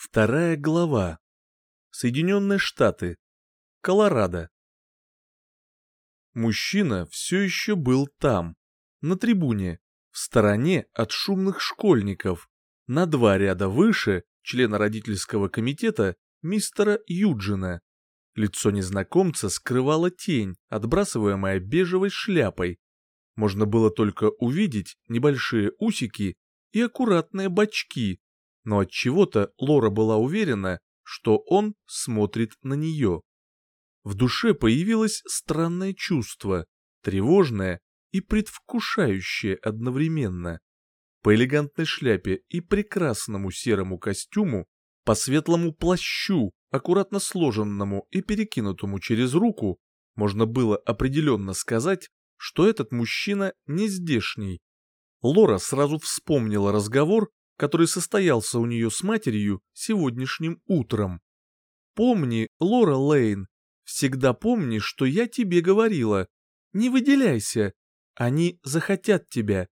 Вторая глава. Соединенные Штаты. Колорадо. Мужчина все еще был там, на трибуне, в стороне от шумных школьников, на два ряда выше члена родительского комитета мистера Юджина. Лицо незнакомца скрывала тень, отбрасываемая бежевой шляпой. Можно было только увидеть небольшие усики и аккуратные бочки, но от чего-то Лора была уверена, что он смотрит на нее. В душе появилось странное чувство, тревожное и предвкушающее одновременно. По элегантной шляпе и прекрасному серому костюму, по светлому плащу, аккуратно сложенному и перекинутому через руку, можно было определенно сказать, что этот мужчина не здешний. Лора сразу вспомнила разговор, который состоялся у нее с матерью сегодняшним утром. Помни, Лора Лейн, всегда помни, что я тебе говорила. Не выделяйся. Они захотят тебя.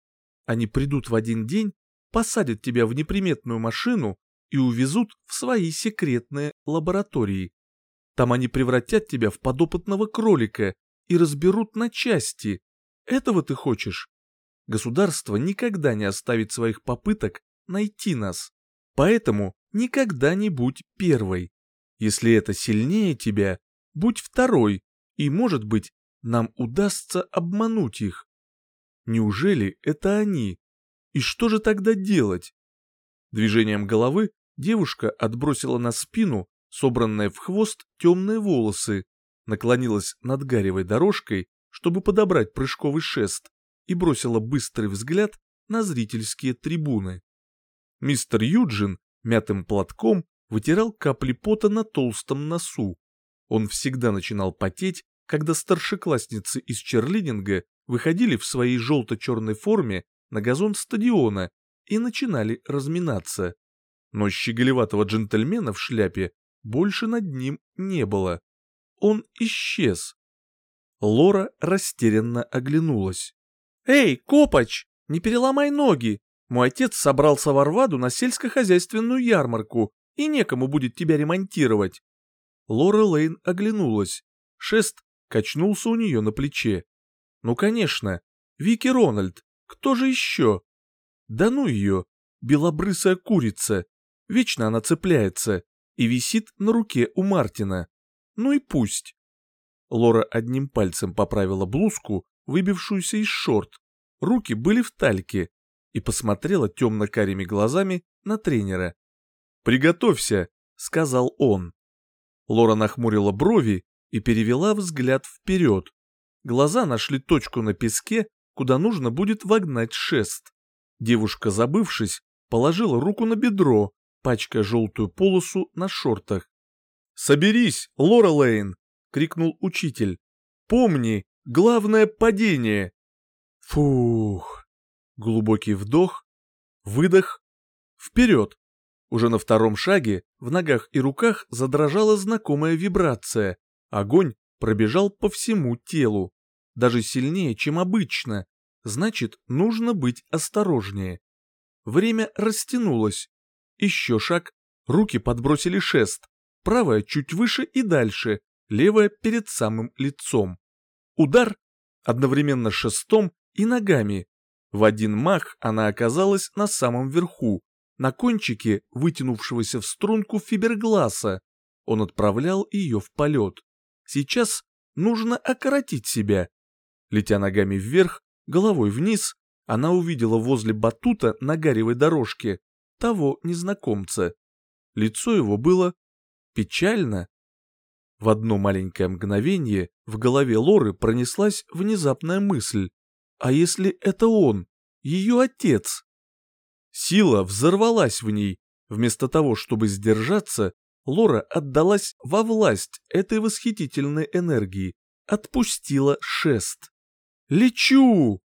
Они придут в один день, посадят тебя в неприметную машину и увезут в свои секретные лаборатории. Там они превратят тебя в подопытного кролика и разберут на части. Этого ты хочешь? Государство никогда не оставит своих попыток найти нас. Поэтому никогда не будь первой. Если это сильнее тебя, будь второй, и, может быть, нам удастся обмануть их. Неужели это они? И что же тогда делать? Движением головы девушка отбросила на спину собранные в хвост темные волосы, наклонилась над гаревой дорожкой, чтобы подобрать прыжковый шест, и бросила быстрый взгляд на зрительские трибуны. Мистер Юджин мятым платком вытирал капли пота на толстом носу. Он всегда начинал потеть, когда старшеклассницы из черлидинга выходили в своей желто-черной форме на газон стадиона и начинали разминаться. Но щеголеватого джентльмена в шляпе больше над ним не было. Он исчез. Лора растерянно оглянулась. «Эй, Копач, не переломай ноги, мой отец собрался в Арваду на сельскохозяйственную ярмарку, и некому будет тебя ремонтировать. Лора Лейн оглянулась. Шест качнулся у нее на плече. Ну, конечно, Вики Рональд, кто же еще? Да ну ее, белобрысая курица. Вечно она цепляется и висит на руке у Мартина. Ну и пусть. Лора одним пальцем поправила блузку, выбившуюся из шорт. Руки были в тальке, и посмотрела темно-карими глазами на тренера. «Приготовься», — сказал он. Лора нахмурила брови и перевела взгляд вперед. Глаза нашли точку на песке, куда нужно будет вогнать шест. Девушка, забывшись, положила руку на бедро, пачкая желтую полосу на шортах. «Соберись, Лора Лейн!» — крикнул учитель. «Помни, главное падение!» Фух! Глубокий вдох, выдох, вперед. Уже на втором шаге в ногах и руках задрожала знакомая вибрация. Огонь пробежал по всему телу. Даже сильнее, чем обычно. Значит, нужно быть осторожнее. Время растянулось. Еще шаг. Руки подбросили шест. Правая чуть выше и дальше. Левая перед самым лицом. Удар одновременно шестом и ногами. В один мах она оказалась на самом верху, на кончике вытянувшегося в струнку фибергласа. Он отправлял ее в полет. Сейчас нужно окоротить себя. Летя ногами вверх, головой вниз, она увидела возле батута на гаревой дорожке того незнакомца. Лицо его было печально. В одно маленькое мгновение в голове Лоры пронеслась внезапная мысль. А если это он, ее отец? Сила взорвалась в ней. Вместо того, чтобы сдержаться, Лора отдалась во власть этой восхитительной энергии, отпустила шест. «Лечу!»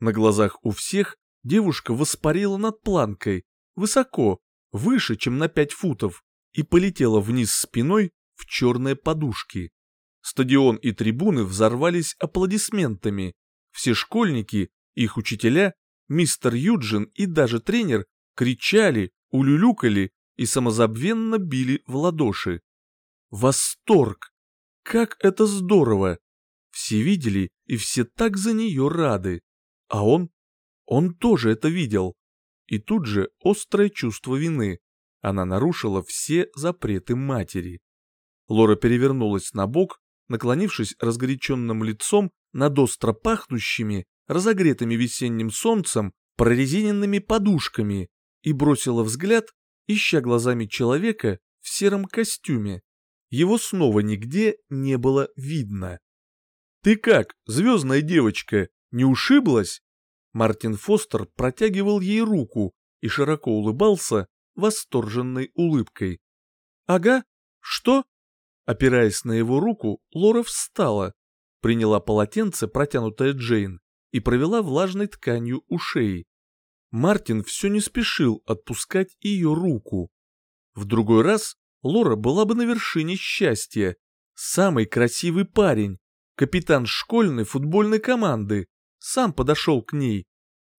На глазах у всех девушка воспарила над планкой, высоко, выше, чем на пять футов, и полетела вниз спиной в черные подушки. Стадион и трибуны взорвались аплодисментами, все школьники, их учителя, мистер Юджин и даже тренер кричали, улюлюкали и самозабвенно били в ладоши. Восторг! Как это здорово! Все видели, и все так за нее рады. А он? Он тоже это видел. И тут же острое чувство вины. Она нарушила все запреты матери. Лора перевернулась на бок, наклонившись разгоряченным лицом над остро пахнущими, разогретыми весенним солнцем, прорезиненными подушками, и бросила взгляд, ища глазами человека в сером костюме. Его снова нигде не было видно. «Ты как, звездная девочка, не ушиблась?» Мартин Фостер протягивал ей руку и широко улыбался восторженной улыбкой. «Ага, что?» Опираясь на его руку, Лора встала, приняла полотенце, протянутое Джейн, и провела влажной тканью у шеи. Мартин все не спешил отпускать ее руку. В другой раз Лора была бы на вершине счастья. Самый красивый парень, капитан школьной футбольной команды, сам подошел к ней.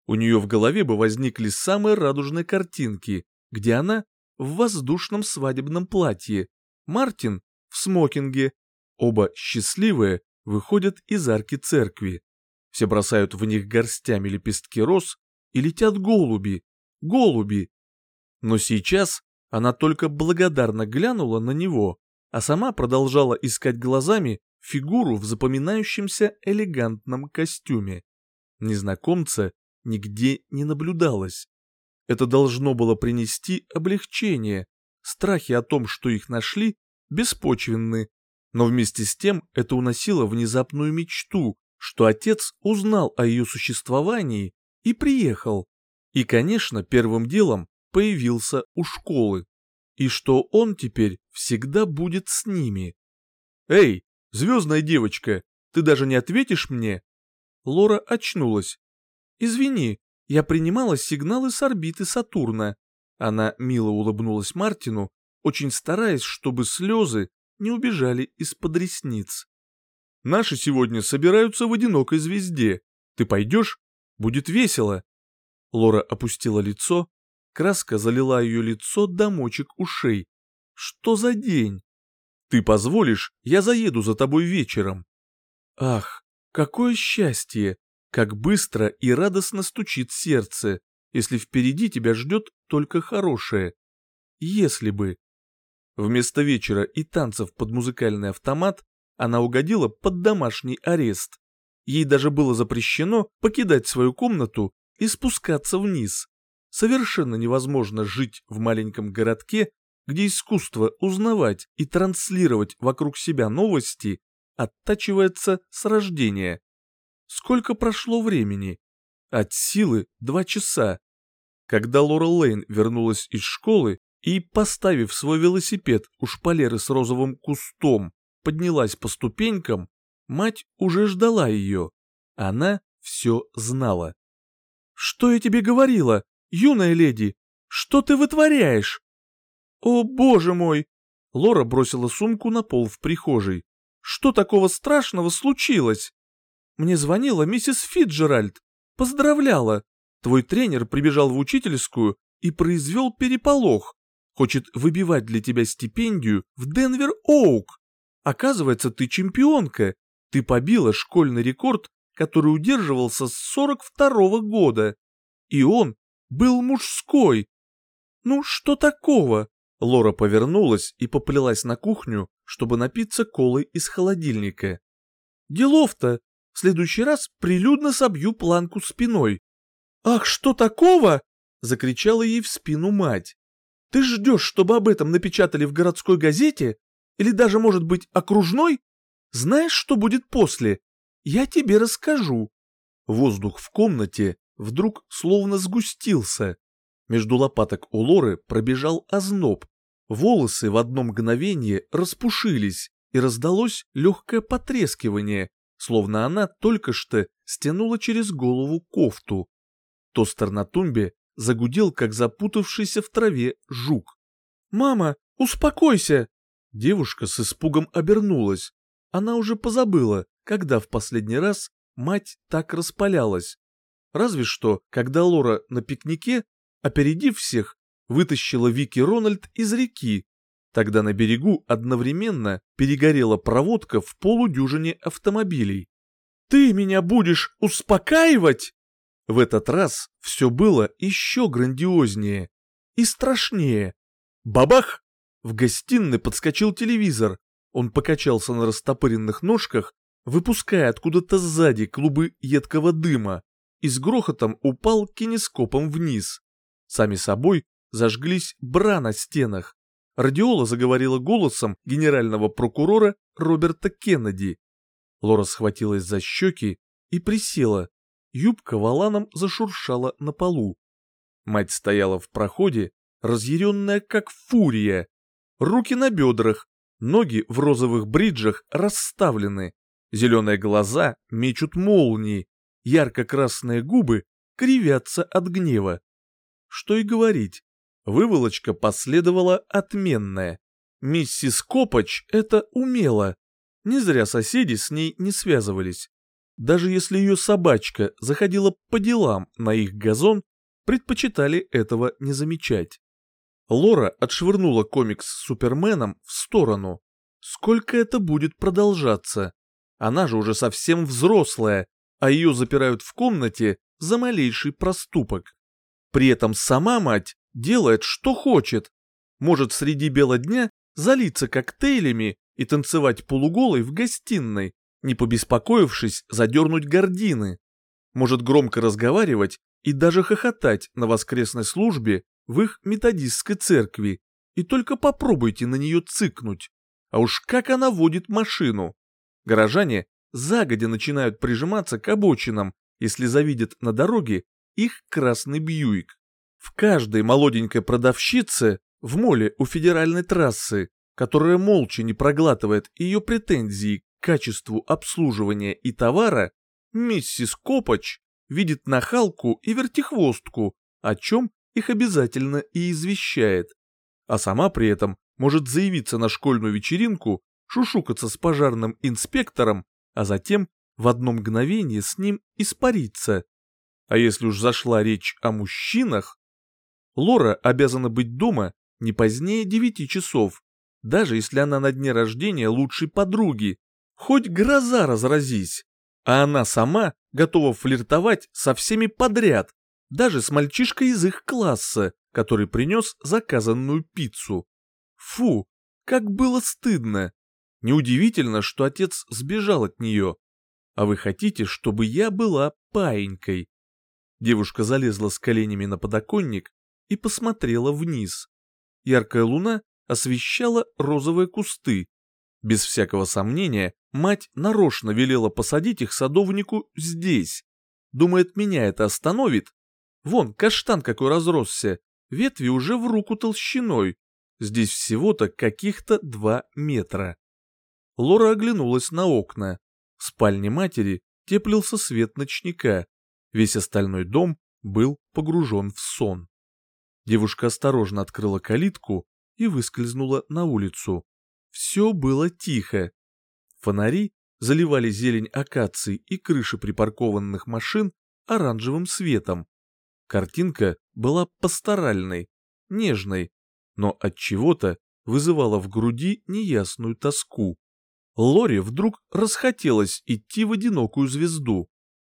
У нее в голове бы возникли самые радужные картинки, где она в воздушном свадебном платье, Мартин в смокинге, оба счастливые выходят из арки церкви. Все бросают в них горстями лепестки роз и летят голуби, голуби. Но сейчас она только благодарно глянула на него, а сама продолжала искать глазами фигуру в запоминающемся элегантном костюме. Незнакомца нигде не наблюдалось. Это должно было принести облегчение. Страхи о том, что их нашли, беспочвенны. Но вместе с тем это уносило внезапную мечту, что отец узнал о ее существовании и приехал. И, конечно, первым делом появился у школы. И что он теперь всегда будет с ними. «Эй, звездная девочка, ты даже не ответишь мне?» Лора очнулась. «Извини, я принимала сигналы с орбиты Сатурна». Она мило улыбнулась Мартину, очень стараясь, чтобы слезы не убежали из-под ресниц. «Наши сегодня собираются в одинокой звезде. Ты пойдешь? Будет весело». Лора опустила лицо, краска залила ее лицо до мочек ушей. «Что за день?» «Ты позволишь, я заеду за тобой вечером». «Ах, какое счастье! Как быстро и радостно стучит сердце, если впереди тебя ждет только хорошее. Если бы...» Вместо вечера и танцев под музыкальный автомат она угодила под домашний арест. Ей даже было запрещено покидать свою комнату и спускаться вниз. Совершенно невозможно жить в маленьком городке, где искусство узнавать и транслировать вокруг себя новости оттачивается с рождения. Сколько прошло времени? От силы два часа. Когда Лора Лейн вернулась из школы, и, поставив свой велосипед у шпалеры с розовым кустом, поднялась по ступенькам, мать уже ждала ее. Она все знала. «Что я тебе говорила, юная леди? Что ты вытворяешь?» «О, боже мой!» Лора бросила сумку на пол в прихожей. «Что такого страшного случилось?» «Мне звонила миссис Фитджеральд. Поздравляла. Твой тренер прибежал в учительскую и произвел переполох хочет выбивать для тебя стипендию в Денвер-Оук. Оказывается, ты чемпионка. Ты побила школьный рекорд, который удерживался с 42-го года. И он был мужской. Ну, что такого? Лора повернулась и поплелась на кухню, чтобы напиться колой из холодильника. Делов-то, в следующий раз прилюдно собью планку спиной. «Ах, что такого?» — закричала ей в спину мать. Ты ждешь, чтобы об этом напечатали в городской газете? Или даже, может быть, окружной? Знаешь, что будет после? Я тебе расскажу. Воздух в комнате вдруг словно сгустился. Между лопаток у Лоры пробежал озноб. Волосы в одно мгновение распушились, и раздалось легкое потрескивание, словно она только что стянула через голову кофту. Тостер на тумбе загудел, как запутавшийся в траве жук. «Мама, успокойся!» Девушка с испугом обернулась. Она уже позабыла, когда в последний раз мать так распалялась. Разве что, когда Лора на пикнике, опередив всех, вытащила Вики Рональд из реки. Тогда на берегу одновременно перегорела проводка в полудюжине автомобилей. «Ты меня будешь успокаивать?» В этот раз все было еще грандиознее и страшнее. Бабах! В гостиной подскочил телевизор. Он покачался на растопыренных ножках, выпуская откуда-то сзади клубы едкого дыма, и с грохотом упал кинескопом вниз. Сами собой зажглись бра на стенах. Радиола заговорила голосом генерального прокурора Роберта Кеннеди. Лора схватилась за щеки и присела. Юбка валаном зашуршала на полу. Мать стояла в проходе, разъяренная как фурия. Руки на бедрах, ноги в розовых бриджах расставлены, зеленые глаза мечут молнии, ярко-красные губы кривятся от гнева. Что и говорить, выволочка последовала отменная. Миссис Копач это умела. Не зря соседи с ней не связывались. Даже если ее собачка заходила по делам на их газон, предпочитали этого не замечать. Лора отшвырнула комикс с Суперменом в сторону. Сколько это будет продолжаться? Она же уже совсем взрослая, а ее запирают в комнате за малейший проступок. При этом сама мать делает, что хочет. Может среди бела дня залиться коктейлями и танцевать полуголой в гостиной, не побеспокоившись задернуть гардины. Может громко разговаривать и даже хохотать на воскресной службе в их методистской церкви, и только попробуйте на нее цыкнуть. А уж как она водит машину. Горожане загодя начинают прижиматься к обочинам, если завидят на дороге их красный бьюик. В каждой молоденькой продавщице в моле у федеральной трассы, которая молча не проглатывает ее претензии качеству обслуживания и товара, миссис Копач видит нахалку и вертихвостку, о чем их обязательно и извещает. А сама при этом может заявиться на школьную вечеринку, шушукаться с пожарным инспектором, а затем в одно мгновение с ним испариться. А если уж зашла речь о мужчинах, Лора обязана быть дома не позднее девяти часов, даже если она на дне рождения лучшей подруги, хоть гроза разразись, а она сама готова флиртовать со всеми подряд, даже с мальчишкой из их класса, который принес заказанную пиццу. Фу, как было стыдно. Неудивительно, что отец сбежал от нее. А вы хотите, чтобы я была паинькой? Девушка залезла с коленями на подоконник и посмотрела вниз. Яркая луна освещала розовые кусты. Без всякого сомнения, мать нарочно велела посадить их садовнику здесь. Думает, меня это остановит? Вон, каштан какой разросся, ветви уже в руку толщиной. Здесь всего-то каких-то два метра. Лора оглянулась на окна. В спальне матери теплился свет ночника. Весь остальной дом был погружен в сон. Девушка осторожно открыла калитку и выскользнула на улицу. Все было тихо. Фонари заливали зелень акаций и крыши припаркованных машин оранжевым светом. Картинка была пасторальной, нежной, но от чего-то вызывала в груди неясную тоску. Лори вдруг расхотелось идти в одинокую звезду.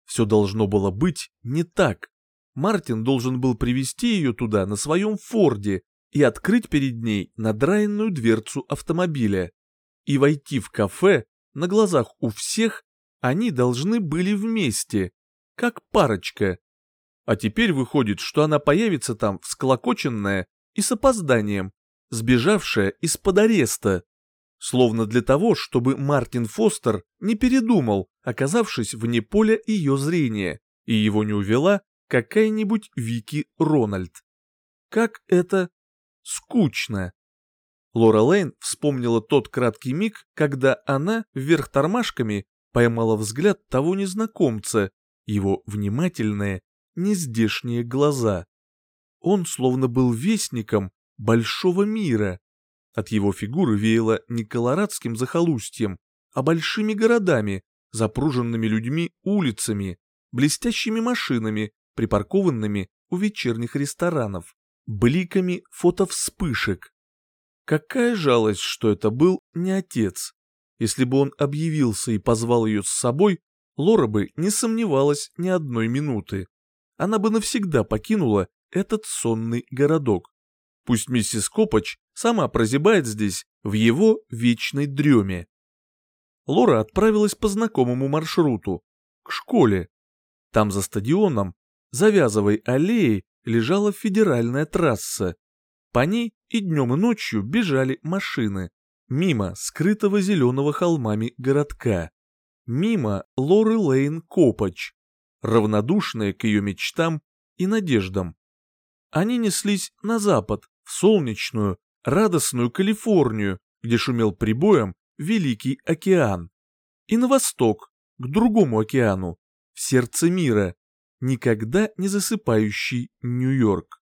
Все должно было быть не так. Мартин должен был привести ее туда на своем форде и открыть перед ней надраенную дверцу автомобиля. И войти в кафе на глазах у всех они должны были вместе, как парочка. А теперь выходит, что она появится там всклокоченная и с опозданием, сбежавшая из-под ареста. Словно для того, чтобы Мартин Фостер не передумал, оказавшись вне поля ее зрения, и его не увела какая-нибудь Вики Рональд. Как это скучно. Лора Лейн вспомнила тот краткий миг, когда она вверх тормашками поймала взгляд того незнакомца, его внимательное нездешние глаза. Он словно был вестником большого мира. От его фигуры веяло не колорадским захолустьем, а большими городами, запруженными людьми улицами, блестящими машинами, припаркованными у вечерних ресторанов. бликами фотовспышек. Какая жалость, что это был не отец. Если бы он объявился и позвал ее с собой, Лора бы не сомневалась ни одной минуты. Она бы навсегда покинула этот сонный городок. Пусть миссис Копач сама прозябает здесь в его вечной дреме. Лора отправилась по знакомому маршруту, к школе. Там за стадионом, завязывай аллеей, лежала федеральная трасса. По ней и днем и ночью бежали машины. Мимо скрытого зеленого холмами городка. Мимо Лоры Лейн Копач, равнодушные к ее мечтам и надеждам. Они неслись на запад, в солнечную, радостную Калифорнию, где шумел прибоем Великий океан. И на восток, к другому океану, в сердце мира, никогда не засыпающий Нью-Йорк.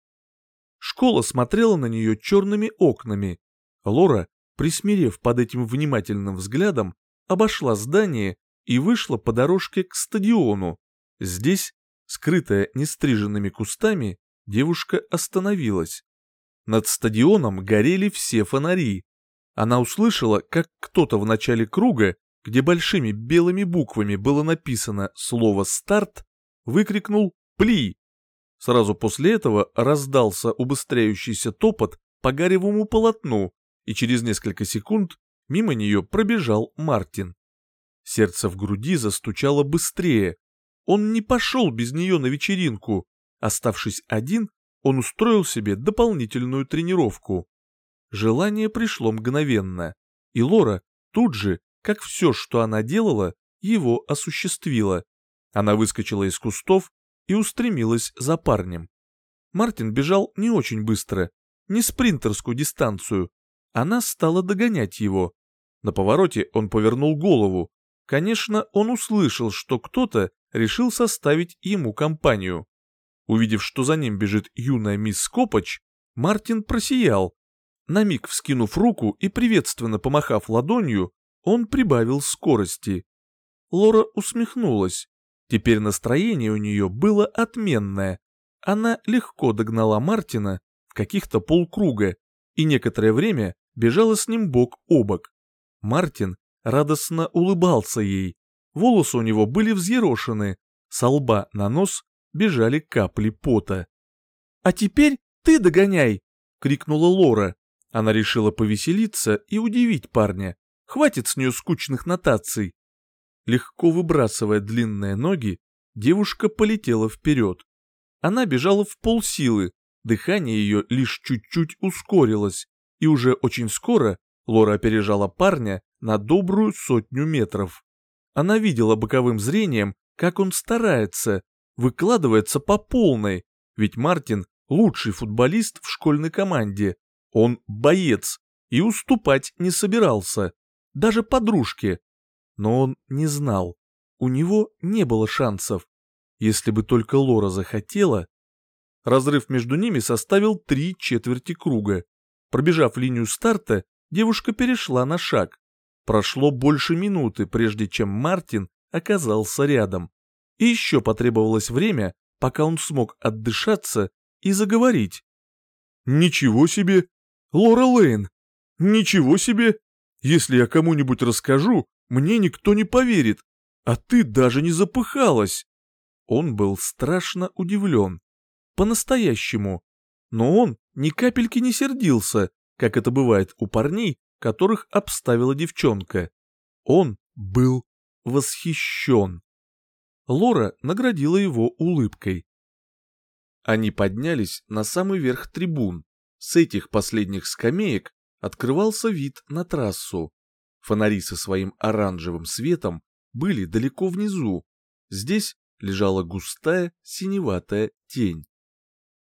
Школа смотрела на нее черными окнами. Лора, присмирев под этим внимательным взглядом, обошла здание и вышла по дорожке к стадиону. Здесь, скрытая нестриженными кустами, девушка остановилась. Над стадионом горели все фонари. Она услышала, как кто-то в начале круга, где большими белыми буквами было написано слово «старт», выкрикнул «Пли!». Сразу после этого раздался убыстряющийся топот по гаревому полотну, и через несколько секунд мимо нее пробежал Мартин. Сердце в груди застучало быстрее. Он не пошел без нее на вечеринку. Оставшись один, он устроил себе дополнительную тренировку. Желание пришло мгновенно, и Лора тут же, как все, что она делала, его осуществила. Она выскочила из кустов и устремилась за парнем. Мартин бежал не очень быстро, не спринтерскую дистанцию. Она стала догонять его. На повороте он повернул голову. Конечно, он услышал, что кто-то решил составить ему компанию. Увидев, что за ним бежит юная мисс Копач, Мартин просиял. На миг вскинув руку и приветственно помахав ладонью, он прибавил скорости. Лора усмехнулась. Теперь настроение у нее было отменное. Она легко догнала Мартина в каких-то полкруга и некоторое время бежала с ним бок о бок. Мартин радостно улыбался ей. Волосы у него были взъерошены, со лба на нос бежали капли пота. «А теперь ты догоняй!» — крикнула Лора. Она решила повеселиться и удивить парня. Хватит с нее скучных нотаций. Легко выбрасывая длинные ноги, девушка полетела вперед. Она бежала в полсилы, дыхание ее лишь чуть-чуть ускорилось, и уже очень скоро Лора опережала парня на добрую сотню метров. Она видела боковым зрением, как он старается, выкладывается по полной, ведь Мартин лучший футболист в школьной команде, он боец и уступать не собирался, даже подружке, но он не знал. У него не было шансов. Если бы только Лора захотела... Разрыв между ними составил три четверти круга. Пробежав линию старта, девушка перешла на шаг. Прошло больше минуты, прежде чем Мартин оказался рядом. И еще потребовалось время, пока он смог отдышаться и заговорить. «Ничего себе! Лора Лейн! Ничего себе! Если я кому-нибудь расскажу, мне никто не поверит, а ты даже не запыхалась. Он был страшно удивлен. По-настоящему. Но он ни капельки не сердился, как это бывает у парней, которых обставила девчонка. Он был восхищен. Лора наградила его улыбкой. Они поднялись на самый верх трибун. С этих последних скамеек открывался вид на трассу. Фонари со своим оранжевым светом были далеко внизу. Здесь лежала густая синеватая тень.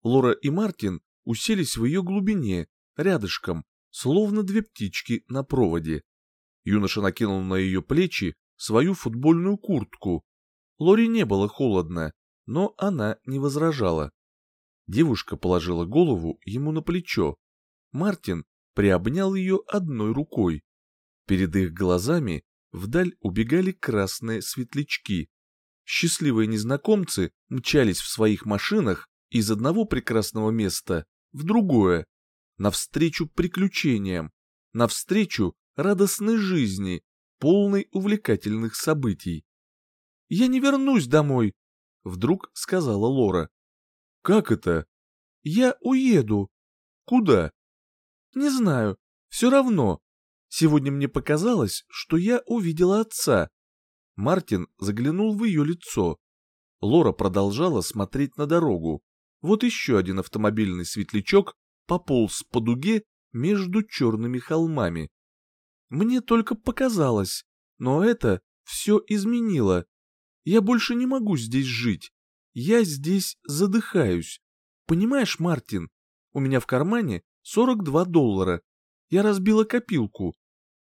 Лора и Мартин уселись в ее глубине, рядышком, словно две птички на проводе. Юноша накинул на ее плечи свою футбольную куртку. Лоре не было холодно, но она не возражала. Девушка положила голову ему на плечо. Мартин приобнял ее одной рукой. Перед их глазами вдаль убегали красные светлячки. Счастливые незнакомцы мчались в своих машинах из одного прекрасного места в другое, навстречу приключениям, навстречу радостной жизни, полной увлекательных событий. «Я не вернусь домой», — вдруг сказала Лора. «Как это?» «Я уеду». «Куда?» «Не знаю. Все равно. Сегодня мне показалось, что я увидела отца». Мартин заглянул в ее лицо. Лора продолжала смотреть на дорогу. Вот еще один автомобильный светлячок пополз по дуге между черными холмами. Мне только показалось, но это все изменило. Я больше не могу здесь жить. Я здесь задыхаюсь. Понимаешь, Мартин, у меня в кармане 42 доллара. Я разбила копилку.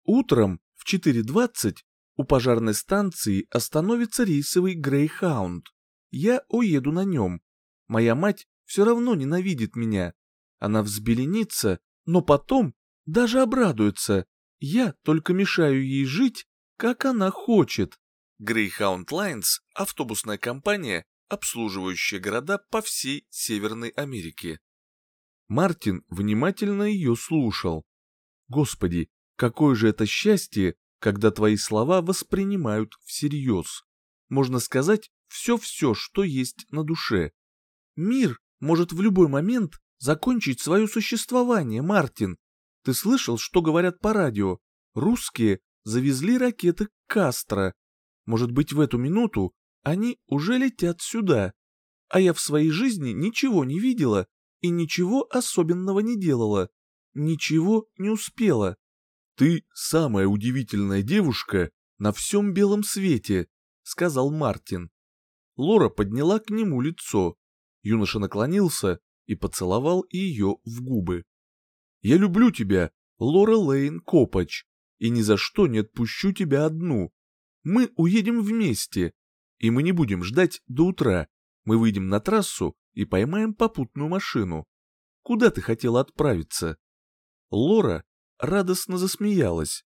Утром в 4.20 у пожарной станции остановится рейсовый Грейхаунд. Я уеду на нем. Моя мать все равно ненавидит меня. Она взбеленится, но потом даже обрадуется. Я только мешаю ей жить, как она хочет. Greyhound Lines – автобусная компания, обслуживающая города по всей Северной Америке. Мартин внимательно ее слушал. Господи, какое же это счастье, когда твои слова воспринимают всерьез. Можно сказать все-все, что есть на душе. Мир может в любой момент закончить свое существование, Мартин. Ты слышал, что говорят по радио? Русские завезли ракеты Кастро. Может быть, в эту минуту они уже летят сюда. А я в своей жизни ничего не видела и ничего особенного не делала. Ничего не успела. Ты самая удивительная девушка на всем белом свете, сказал Мартин. Лора подняла к нему лицо. Юноша наклонился и поцеловал ее в губы. «Я люблю тебя, Лора Лейн Копач, и ни за что не отпущу тебя одну. Мы уедем вместе, и мы не будем ждать до утра. Мы выйдем на трассу и поймаем попутную машину. Куда ты хотела отправиться?» Лора радостно засмеялась.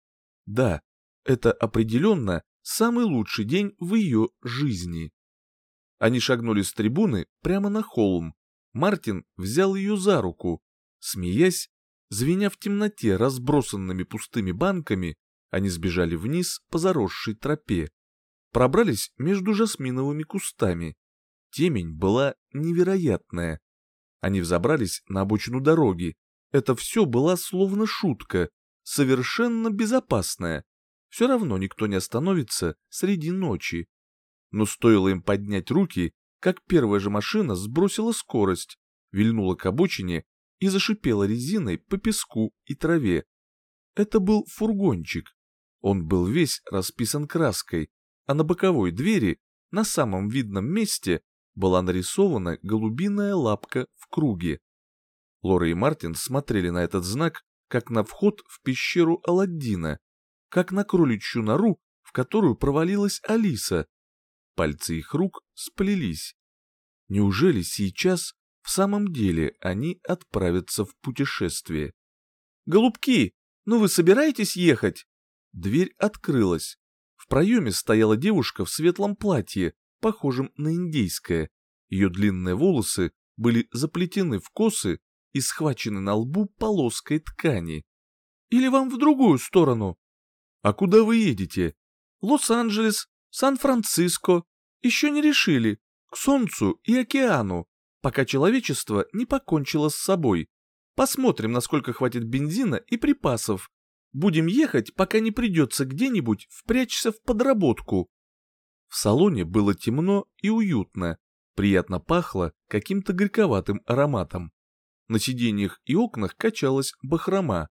Да, это определенно самый лучший день в ее жизни. Они шагнули с трибуны прямо на холм. Мартин взял ее за руку. Смеясь, звеня в темноте разбросанными пустыми банками, они сбежали вниз по заросшей тропе. Пробрались между жасминовыми кустами. Темень была невероятная. Они взобрались на обочину дороги. Это все была словно шутка, совершенно безопасная. Все равно никто не остановится среди ночи. Но стоило им поднять руки, как первая же машина сбросила скорость, вильнула к обочине и зашипела резиной по песку и траве. Это был фургончик. Он был весь расписан краской, а на боковой двери, на самом видном месте, была нарисована голубиная лапка в круге. Лора и Мартин смотрели на этот знак, как на вход в пещеру Аладдина, как на кроличью нору, в которую провалилась Алиса, Пальцы их рук сплелись. Неужели сейчас в самом деле они отправятся в путешествие? «Голубки, ну вы собираетесь ехать?» Дверь открылась. В проеме стояла девушка в светлом платье, похожем на индейское. Ее длинные волосы были заплетены в косы и схвачены на лбу полоской ткани. «Или вам в другую сторону?» «А куда вы едете?» «Лос-Анджелес, Сан-Франциско. Еще не решили. К Солнцу и океану, пока человечество не покончило с собой. Посмотрим, насколько хватит бензина и припасов. Будем ехать, пока не придется где-нибудь впрячься в подработку. В салоне было темно и уютно. Приятно пахло каким-то горьковатым ароматом. На сиденьях и окнах качалась бахрома.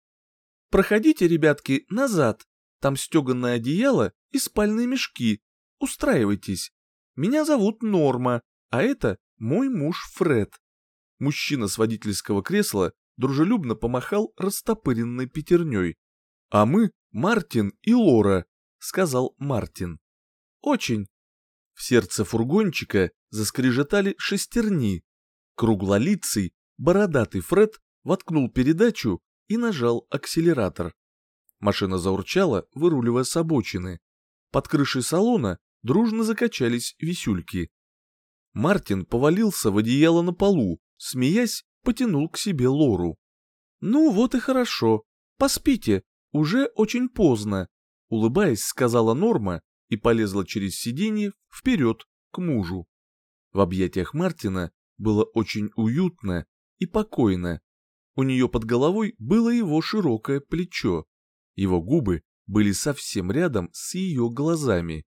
«Проходите, ребятки, назад. Там стеганное одеяло и спальные мешки. Устраивайтесь. Меня зовут Норма, а это мой муж Фред. Мужчина с водительского кресла дружелюбно помахал растопыренной пятерней. А мы Мартин и Лора, сказал Мартин. Очень. В сердце фургончика заскрежетали шестерни. Круглолицый, бородатый Фред воткнул передачу и нажал акселератор. Машина заурчала, выруливая с обочины. Под крышей салона дружно закачались висюльки. Мартин повалился в одеяло на полу, смеясь потянул к себе Лору. «Ну вот и хорошо. Поспите, уже очень поздно», — улыбаясь, сказала Норма и полезла через сиденье вперед к мужу. В объятиях Мартина было очень уютно и покойно. У нее под головой было его широкое плечо. Его губы были совсем рядом с ее глазами.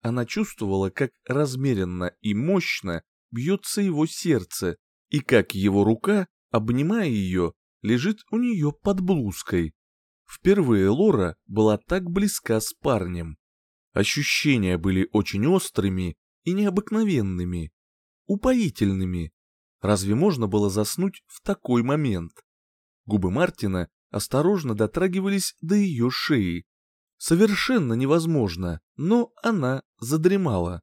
Она чувствовала, как размеренно и мощно бьется его сердце, и как его рука, обнимая ее, лежит у нее под блузкой. Впервые Лора была так близка с парнем. Ощущения были очень острыми и необыкновенными, упоительными. Разве можно было заснуть в такой момент? Губы Мартина осторожно дотрагивались до ее шеи. Совершенно невозможно, но она задремала.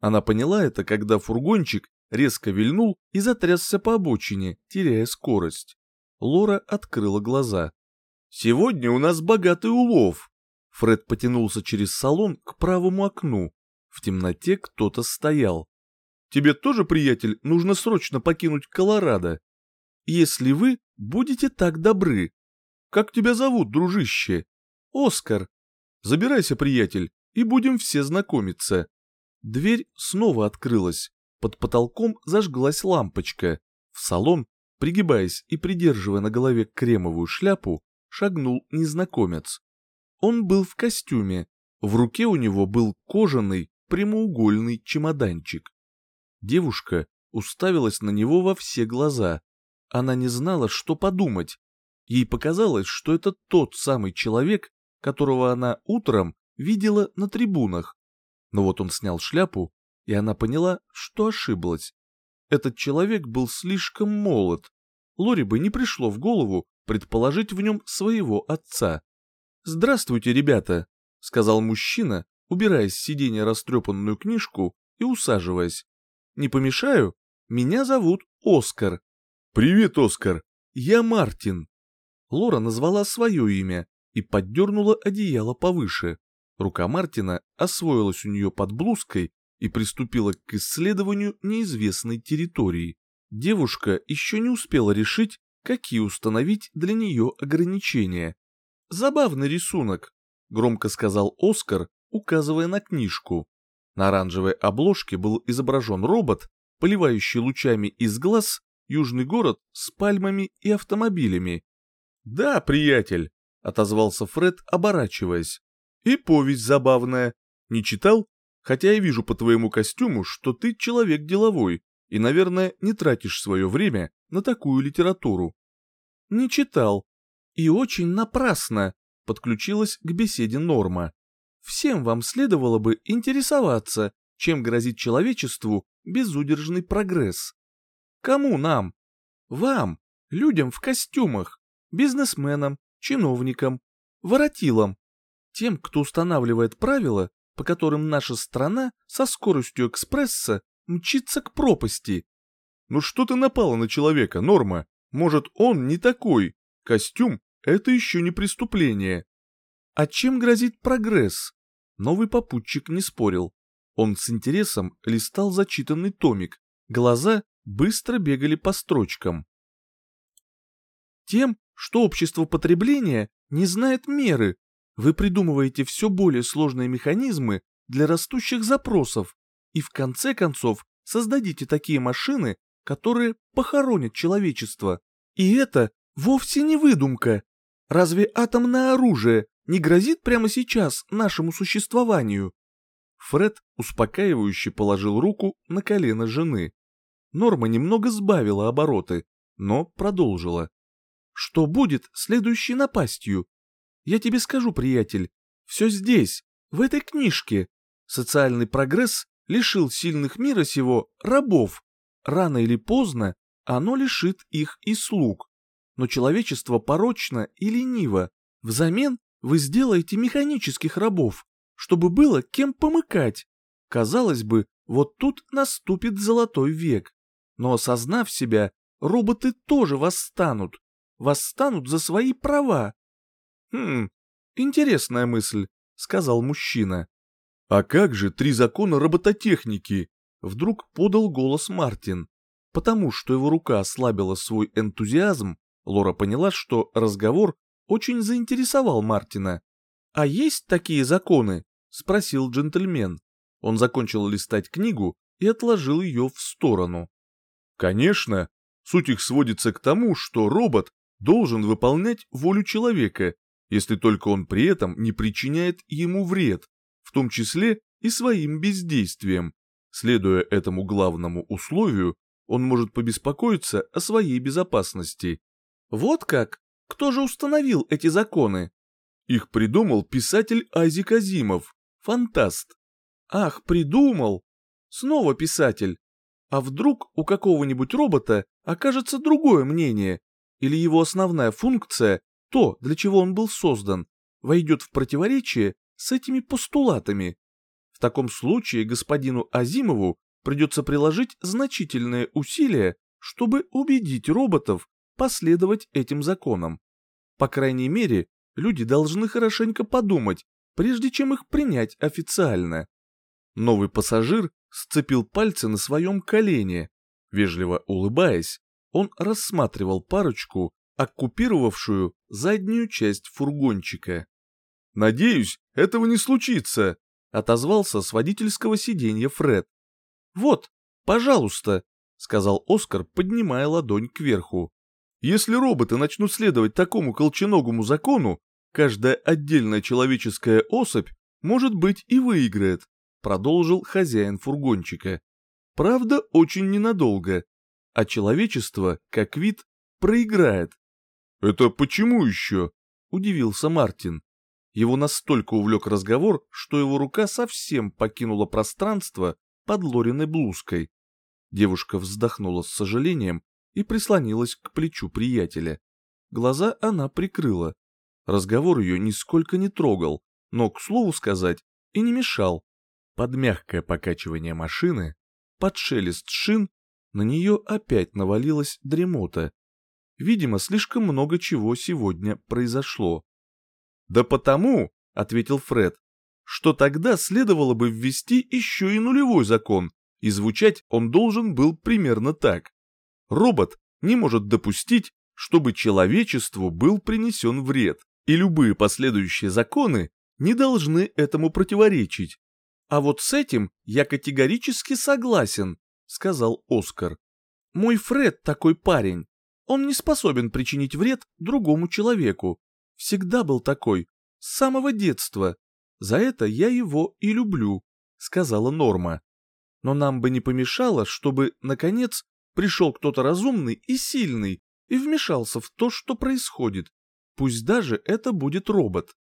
Она поняла это, когда фургончик резко вильнул и затрясся по обочине, теряя скорость. Лора открыла глаза. «Сегодня у нас богатый улов!» Фред потянулся через салон к правому окну. В темноте кто-то стоял. «Тебе тоже, приятель, нужно срочно покинуть Колорадо. Если вы будете так добры. Как тебя зовут, дружище?» «Оскар». «Забирайся, приятель, и будем все знакомиться». Дверь снова открылась. Под потолком зажглась лампочка. В салон, пригибаясь и придерживая на голове кремовую шляпу, шагнул незнакомец. Он был в костюме, в руке у него был кожаный прямоугольный чемоданчик. Девушка уставилась на него во все глаза. Она не знала, что подумать. Ей показалось, что это тот самый человек, которого она утром видела на трибунах. Но вот он снял шляпу, и она поняла, что ошиблась. Этот человек был слишком молод. Лори бы не пришло в голову предположить в нем своего отца. «Здравствуйте, ребята», — сказал мужчина, убирая с сиденья растрепанную книжку и усаживаясь. «Не помешаю? Меня зовут Оскар». «Привет, Оскар. Я Мартин». Лора назвала свое имя и поддернула одеяло повыше. Рука Мартина освоилась у нее под блузкой и приступила к исследованию неизвестной территории. Девушка еще не успела решить, какие установить для нее ограничения. «Забавный рисунок», — громко сказал Оскар, указывая на книжку. На оранжевой обложке был изображен робот, поливающий лучами из глаз южный город с пальмами и автомобилями. «Да, приятель», — отозвался Фред, оборачиваясь. «И повесть забавная. Не читал? Хотя я вижу по твоему костюму, что ты человек деловой и, наверное, не тратишь свое время на такую литературу». «Не читал. И очень напрасно», — подключилась к беседе Норма. «Всем вам следовало бы интересоваться, чем грозит человечеству безудержный прогресс. Кому нам? Вам, людям в костюмах, бизнесменам, чиновникам, воротилам, тем, кто устанавливает правила по которым наша страна со скоростью экспресса мчится к пропасти. Ну что ты напала на человека, Норма? Может, он не такой? Костюм — это еще не преступление. А чем грозит прогресс? Новый попутчик не спорил. Он с интересом листал зачитанный томик. Глаза быстро бегали по строчкам. Тем, что общество потребления не знает меры, вы придумываете все более сложные механизмы для растущих запросов и в конце концов создадите такие машины, которые похоронят человечество. И это вовсе не выдумка. Разве атомное оружие не грозит прямо сейчас нашему существованию? Фред успокаивающе положил руку на колено жены. Норма немного сбавила обороты, но продолжила. Что будет следующей напастью? Я тебе скажу, приятель, все здесь, в этой книжке. Социальный прогресс лишил сильных мира сего рабов. Рано или поздно оно лишит их и слуг. Но человечество порочно и лениво. Взамен вы сделаете механических рабов, чтобы было кем помыкать. Казалось бы, вот тут наступит золотой век. Но осознав себя, роботы тоже восстанут. Восстанут за свои права, «Хм, интересная мысль», — сказал мужчина. «А как же три закона робототехники?» — вдруг подал голос Мартин. потому что его рука ослабила свой энтузиазм, Лора поняла, что разговор очень заинтересовал Мартина. «А есть такие законы?» — спросил джентльмен. Он закончил листать книгу и отложил ее в сторону. «Конечно, суть их сводится к тому, что робот должен выполнять волю человека, если только он при этом не причиняет ему вред, в том числе и своим бездействием. Следуя этому главному условию, он может побеспокоиться о своей безопасности. Вот как? Кто же установил эти законы? Их придумал писатель Айзек Азимов, фантаст. Ах, придумал! Снова писатель. А вдруг у какого-нибудь робота окажется другое мнение, или его основная функция, то, для чего он был создан, войдет в противоречие с этими постулатами? В таком случае господину Азимову придется приложить значительные усилия, чтобы убедить роботов последовать этим законам. По крайней мере, люди должны хорошенько подумать, прежде чем их принять официально. Новый пассажир сцепил пальцы на своем колене. Вежливо улыбаясь, он рассматривал парочку, оккупировавшую заднюю часть фургончика. «Надеюсь, этого не случится», — отозвался с водительского сиденья Фред. «Вот, пожалуйста», — сказал Оскар, поднимая ладонь кверху. «Если роботы начнут следовать такому колченогому закону, каждая отдельная человеческая особь, может быть, и выиграет», — продолжил хозяин фургончика. «Правда, очень ненадолго, а человечество, как вид, проиграет». «Это почему еще?» — удивился Мартин. Его настолько увлек разговор, что его рука совсем покинула пространство, под Лориной блузкой. Девушка вздохнула с сожалением и прислонилась к плечу приятеля. Глаза она прикрыла. Разговор ее нисколько не трогал, но, к слову сказать, и не мешал. Под мягкое покачивание машины, под шелест шин, на нее опять навалилась дремота. Видимо, слишком много чего сегодня произошло. «Да потому», — ответил Фред, что тогда следовало бы ввести еще и нулевой закон, и звучать он должен был примерно так. Робот не может допустить, чтобы человечеству был принесен вред, и любые последующие законы не должны этому противоречить. А вот с этим я категорически согласен, сказал Оскар. Мой Фред такой парень. Он не способен причинить вред другому человеку. Всегда был такой, с самого детства. За это я его и люблю», — сказала Норма. «Но нам бы не помешало, чтобы, наконец, пришел кто-то разумный и сильный и вмешался в то, что происходит. Пусть даже это будет робот.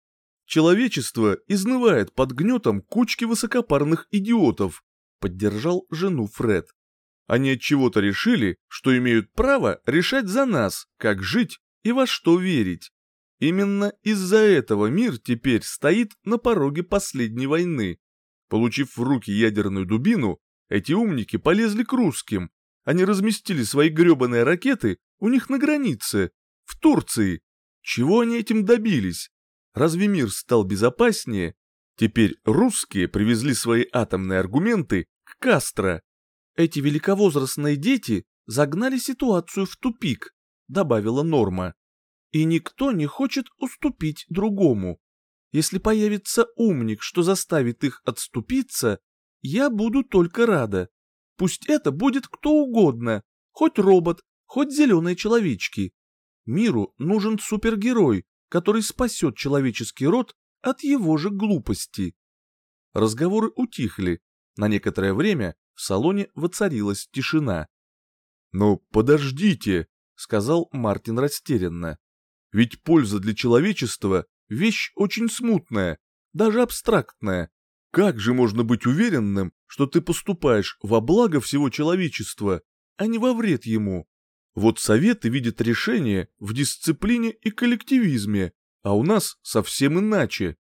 Человечество изнывает под гнетом кучки высокопарных идиотов», — поддержал жену Фред. «Они от чего-то решили, что имеют право решать за нас, как жить и во что верить. Именно из-за этого мир теперь стоит на пороге последней войны. Получив в руки ядерную дубину, эти умники полезли к русским. Они разместили свои гребаные ракеты у них на границе, в Турции. Чего они этим добились? Разве мир стал безопаснее? Теперь русские привезли свои атомные аргументы к Кастро. Эти великовозрастные дети загнали ситуацию в тупик, добавила Норма и никто не хочет уступить другому. Если появится умник, что заставит их отступиться, я буду только рада. Пусть это будет кто угодно, хоть робот, хоть зеленые человечки. Миру нужен супергерой, который спасет человеческий род от его же глупости. Разговоры утихли. На некоторое время в салоне воцарилась тишина. «Ну, подождите», — сказал Мартин растерянно. Ведь польза для человечества – вещь очень смутная, даже абстрактная. Как же можно быть уверенным, что ты поступаешь во благо всего человечества, а не во вред ему? Вот советы видят решение в дисциплине и коллективизме, а у нас совсем иначе.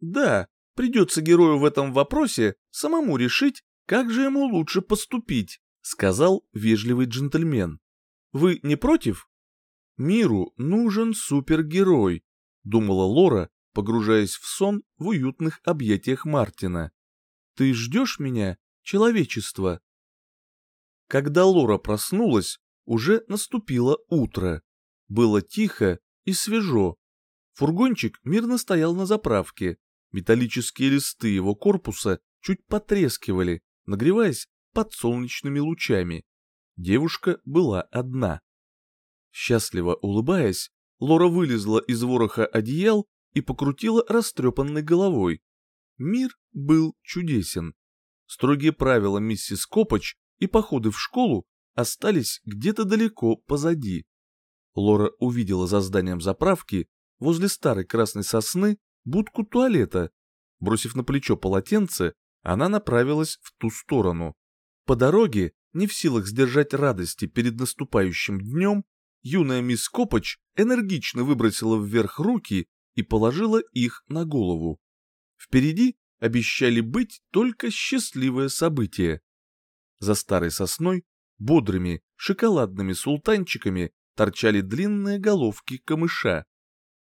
Да, придется герою в этом вопросе самому решить, как же ему лучше поступить, сказал вежливый джентльмен. Вы не против? Миру нужен супергерой, думала Лора, погружаясь в сон в уютных объятиях Мартина. Ты ждешь меня, человечество? Когда Лора проснулась, уже наступило утро. Было тихо и свежо. Фургончик мирно стоял на заправке. Металлические листы его корпуса чуть потрескивали, нагреваясь под солнечными лучами. Девушка была одна. Счастливо улыбаясь, Лора вылезла из вороха одеял и покрутила растрепанной головой. Мир был чудесен. Строгие правила миссис Копоч и походы в школу остались где-то далеко позади. Лора увидела за зданием заправки возле старой красной сосны будку туалета. Бросив на плечо полотенце, она направилась в ту сторону. По дороге, не в силах сдержать радости перед наступающим днем, юная мисс Копоч энергично выбросила вверх руки и положила их на голову. Впереди обещали быть только счастливые события. За старой сосной, бодрыми, шоколадными султанчиками торчали длинные головки камыша.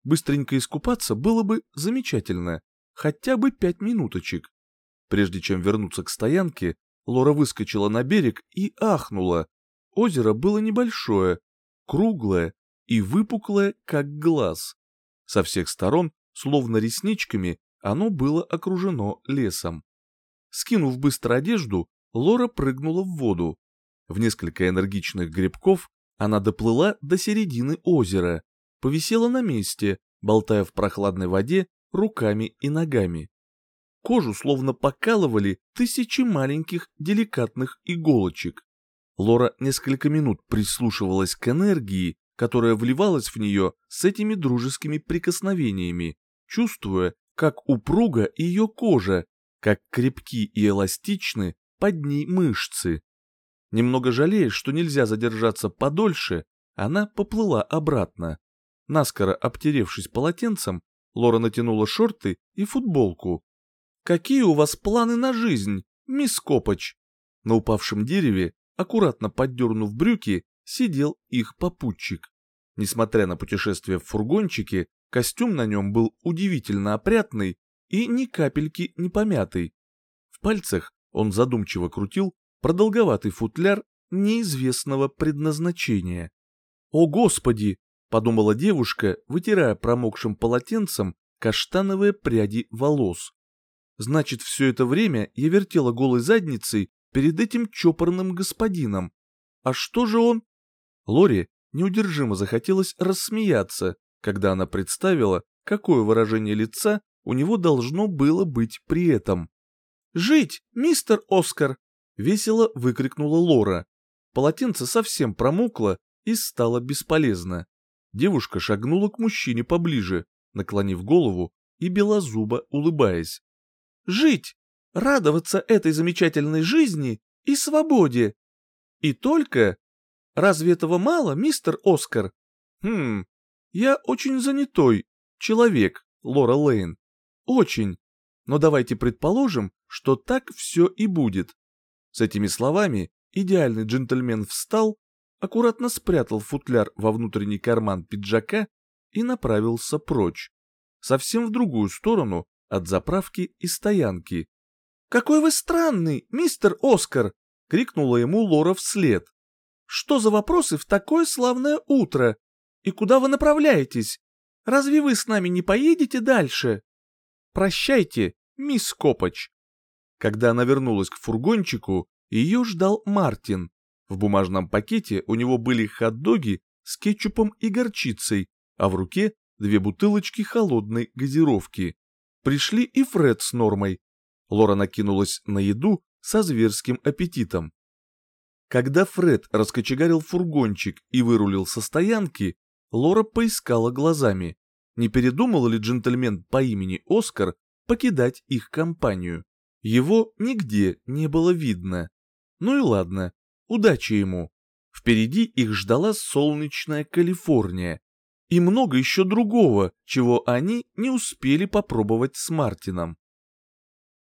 Быстренько искупаться было бы замечательно, хотя бы пять минуточек. Прежде чем вернуться к стоянке, Лора выскочила на берег и ахнула. Озеро было небольшое, круглое и выпуклое, как глаз. Со всех сторон, словно ресничками, оно было окружено лесом. Скинув быстро одежду, Лора прыгнула в воду. В несколько энергичных грибков она доплыла до середины озера, повисела на месте, болтая в прохладной воде руками и ногами. Кожу словно покалывали тысячи маленьких деликатных иголочек. Лора несколько минут прислушивалась к энергии, которая вливалась в нее с этими дружескими прикосновениями, чувствуя, как упруга ее кожа, как крепки и эластичны под ней мышцы. Немного жалея, что нельзя задержаться подольше, она поплыла обратно. Наскоро обтеревшись полотенцем, Лора натянула шорты и футболку. «Какие у вас планы на жизнь, мисс Копоч?» На упавшем дереве, аккуратно поддернув брюки, сидел их попутчик. Несмотря на путешествие в фургончике, костюм на нем был удивительно опрятный и ни капельки не помятый. В пальцах он задумчиво крутил продолговатый футляр неизвестного предназначения. «О, Господи!» — подумала девушка, вытирая промокшим полотенцем каштановые пряди волос. «Значит, все это время я вертела голой задницей перед этим чопорным господином. А что же он?» Лори неудержимо захотелось рассмеяться, когда она представила, какое выражение лица у него должно было быть при этом. «Жить, мистер Оскар!» — весело выкрикнула Лора. Полотенце совсем промокло и стало бесполезно. Девушка шагнула к мужчине поближе, наклонив голову и белозубо улыбаясь. «Жить! Радоваться этой замечательной жизни и свободе! И только... Разве этого мало, мистер Оскар? Хм, я очень занятой человек, Лора Лейн. Очень. Но давайте предположим, что так все и будет. С этими словами идеальный джентльмен встал, аккуратно спрятал футляр во внутренний карман пиджака и направился прочь. Совсем в другую сторону от заправки и стоянки. «Какой вы странный, мистер Оскар!» — крикнула ему Лора вслед. «Что за вопросы в такое славное утро? И куда вы направляетесь? Разве вы с нами не поедете дальше?» «Прощайте, мисс Копоч!» Когда она вернулась к фургончику, ее ждал Мартин. В бумажном пакете у него были хот-доги с кетчупом и горчицей, а в руке две бутылочки холодной газировки. Пришли и Фред с Нормой. Лора накинулась на еду со зверским аппетитом. Когда Фред раскочегарил фургончик и вырулил со стоянки, Лора поискала глазами. Не передумал ли джентльмен по имени Оскар покидать их компанию? Его нигде не было видно. Ну и ладно, удачи ему. Впереди их ждала солнечная Калифорния. И много еще другого, чего они не успели попробовать с Мартином.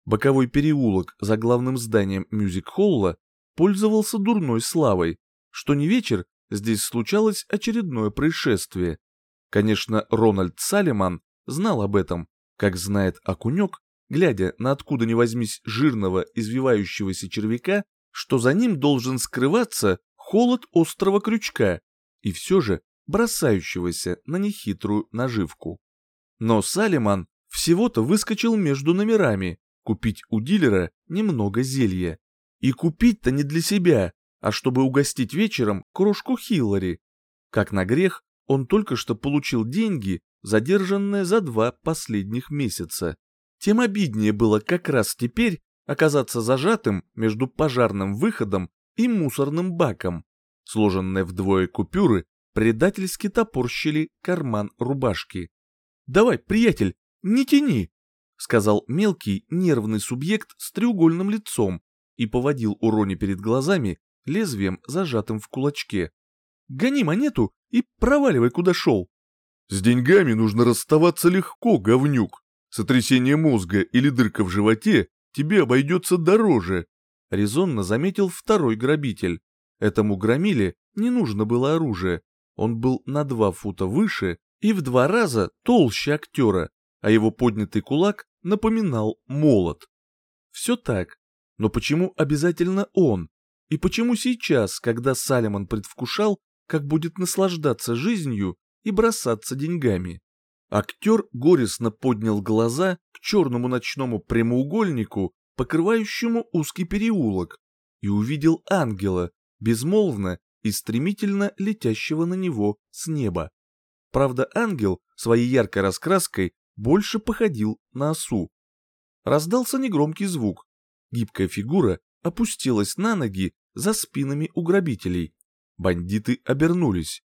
Боковой переулок за главным зданием мюзик-холла пользовался дурной славой. Что не вечер, здесь случалось очередное происшествие. Конечно, Рональд Салеман знал об этом, как знает окунек, глядя на откуда ни возьмись жирного извивающегося червяка что за ним должен скрываться холод острого крючка и все же бросающегося на нехитрую наживку. Но Салиман всего-то выскочил между номерами, купить у дилера немного зелья. И купить-то не для себя, а чтобы угостить вечером крошку Хиллари. Как на грех, он только что получил деньги, задержанные за два последних месяца. Тем обиднее было как раз теперь оказаться зажатым между пожарным выходом и мусорным баком. Сложенные вдвое купюры предательски топорщили карман рубашки. «Давай, приятель, не тяни!» — сказал мелкий нервный субъект с треугольным лицом и поводил урони перед глазами лезвием, зажатым в кулачке. «Гони монету и проваливай, куда шел!» «С деньгами нужно расставаться легко, говнюк. Сотрясение мозга или дырка в животе тебе обойдется дороже», — резонно заметил второй грабитель. Этому громиле не нужно было оружие. Он был на два фута выше и в два раза толще актера, а его поднятый кулак напоминал молот. Все так, но почему обязательно он? И почему сейчас, когда Салемон предвкушал, как будет наслаждаться жизнью и бросаться деньгами? Актер горестно поднял глаза к черному ночному прямоугольнику, покрывающему узкий переулок, и увидел ангела, безмолвно и стремительно летящего на него с неба. Правда, ангел своей яркой раскраской больше походил на осу. Раздался негромкий звук. Гибкая фигура опустилась на ноги за спинами у грабителей. Бандиты обернулись.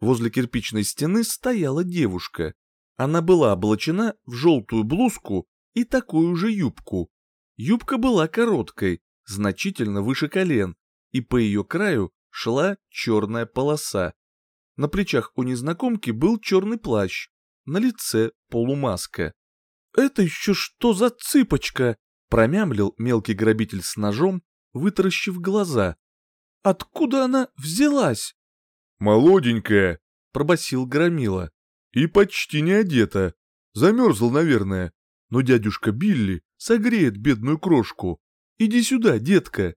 Возле кирпичной стены стояла девушка. Она была облачена в желтую блузку и такую же юбку. Юбка была короткой, значительно выше колен, и по ее краю шла черная полоса. На плечах у незнакомки был черный плащ, на лице полумаска. «Это еще что за цыпочка?» — промямлил мелкий грабитель с ножом, вытаращив глаза. «Откуда она взялась?» «Молоденькая», — пробасил Громила. «И почти не одета. Замерзла, наверное. Но дядюшка Билли согреет бедную крошку. Иди сюда, детка».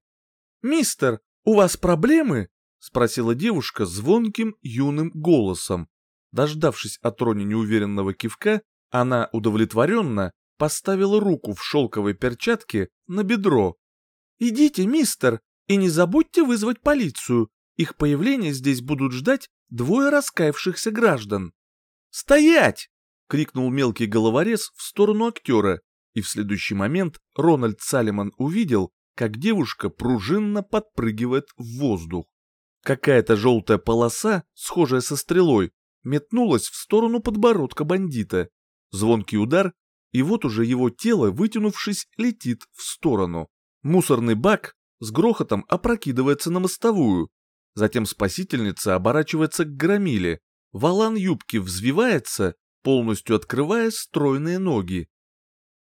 «Мистер, у вас проблемы?» — спросила девушка звонким юным голосом. Дождавшись от Рони неуверенного кивка, она удовлетворенно поставила руку в шелковой перчатке на бедро. «Идите, мистер, и не забудьте вызвать полицию. Их появление здесь будут ждать двое раскаявшихся граждан». «Стоять!» — крикнул мелкий головорез в сторону актера, и в следующий момент Рональд Салеман увидел, как девушка пружинно подпрыгивает в воздух. Какая-то желтая полоса, схожая со стрелой, метнулась в сторону подбородка бандита. Звонкий удар, и вот уже его тело, вытянувшись, летит в сторону. Мусорный бак с грохотом опрокидывается на мостовую. Затем спасительница оборачивается к громиле. Валан юбки взвивается, полностью открывая стройные ноги.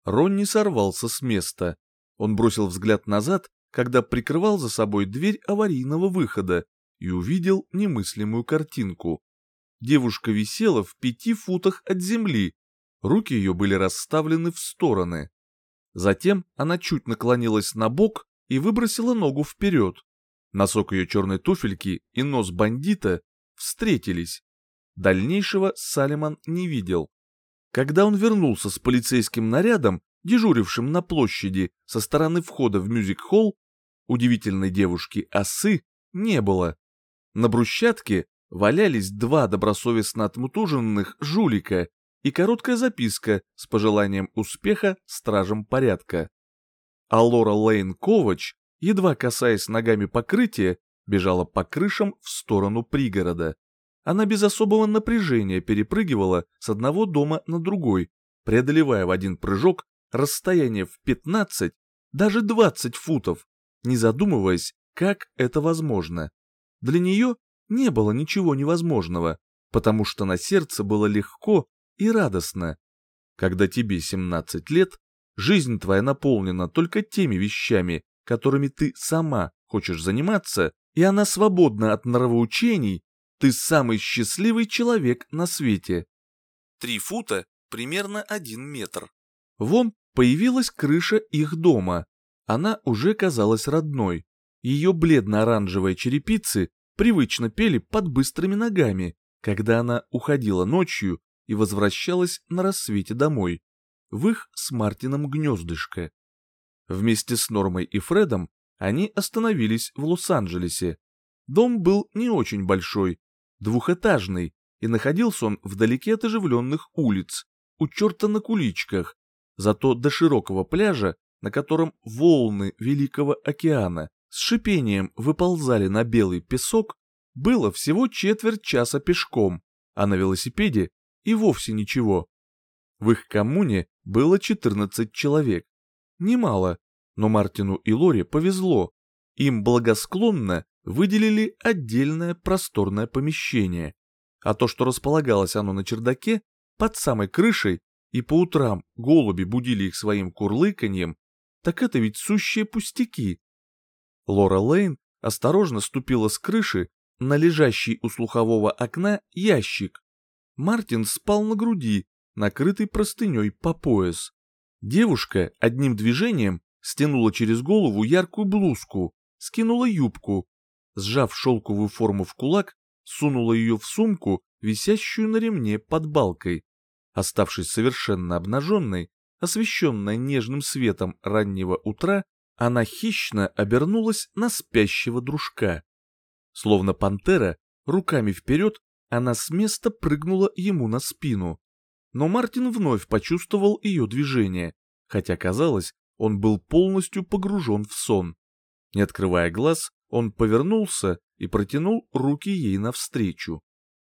Ронни сорвался с места. Он бросил взгляд назад, когда прикрывал за собой дверь аварийного выхода и увидел немыслимую картинку. Девушка висела в пяти футах от земли, руки ее были расставлены в стороны. Затем она чуть наклонилась на бок и выбросила ногу вперед. Носок ее черной туфельки и нос бандита встретились. Дальнейшего Салиман не видел. Когда он вернулся с полицейским нарядом, дежурившим на площади со стороны входа в мюзик-холл, удивительной девушки осы не было. На брусчатке валялись два добросовестно отмутуженных жулика и короткая записка с пожеланием успеха стражам порядка. А Лора Лейн Ковач, едва касаясь ногами покрытия, бежала по крышам в сторону пригорода. Она без особого напряжения перепрыгивала с одного дома на другой, преодолевая в один прыжок расстояние в 15, даже 20 футов, не задумываясь, как это возможно. Для нее не было ничего невозможного, потому что на сердце было легко и радостно. Когда тебе 17 лет, жизнь твоя наполнена только теми вещами, которыми ты сама хочешь заниматься, и она свободна от нравоучений, ты самый счастливый человек на свете. Три фута — примерно один метр. Вон появилась крыша их дома. Она уже казалась родной. Ее бледно-оранжевые черепицы привычно пели под быстрыми ногами, когда она уходила ночью и возвращалась на рассвете домой, в их с Мартином гнездышко. Вместе с Нормой и Фредом они остановились в Лос-Анджелесе. Дом был не очень большой, двухэтажный, и находился он вдалеке от оживленных улиц, у черта на куличках, зато до широкого пляжа, на котором волны Великого океана с шипением выползали на белый песок, было всего четверть часа пешком, а на велосипеде и вовсе ничего. В их коммуне было 14 человек. Немало, но Мартину и Лоре повезло. Им благосклонно выделили отдельное просторное помещение. А то, что располагалось оно на чердаке, под самой крышей, и по утрам голуби будили их своим курлыканьем, так это ведь сущие пустяки. Лора Лейн осторожно ступила с крыши на лежащий у слухового окна ящик. Мартин спал на груди, накрытый простыней по пояс. Девушка одним движением стянула через голову яркую блузку, скинула юбку, сжав шелковую форму в кулак, сунула ее в сумку, висящую на ремне под балкой. Оставшись совершенно обнаженной, освещенная нежным светом раннего утра, она хищно обернулась на спящего дружка. Словно пантера, руками вперед, она с места прыгнула ему на спину. Но Мартин вновь почувствовал ее движение, хотя казалось, он был полностью погружен в сон. Не открывая глаз, он повернулся и протянул руки ей навстречу.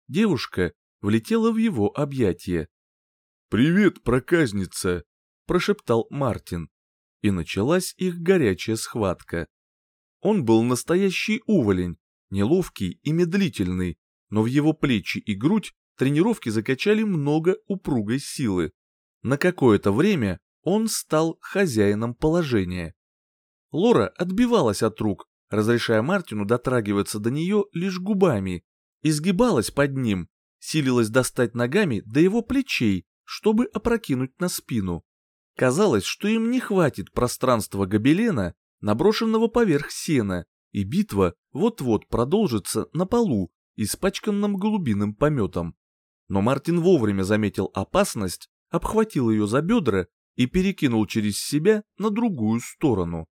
Девушка влетела в его объятия. «Привет, проказница!» — прошептал Мартин. И началась их горячая схватка. Он был настоящий уволень, неловкий и медлительный, но в его плечи и грудь тренировки закачали много упругой силы. На какое-то время он стал хозяином положения. Лора отбивалась от рук, разрешая Мартину дотрагиваться до нее лишь губами, изгибалась под ним, силилась достать ногами до его плечей, чтобы опрокинуть на спину. Казалось, что им не хватит пространства гобелена, наброшенного поверх сена, и битва вот-вот продолжится на полу, испачканном голубиным пометом. Но Мартин вовремя заметил опасность, обхватил ее за бедра и перекинул через себя на другую сторону.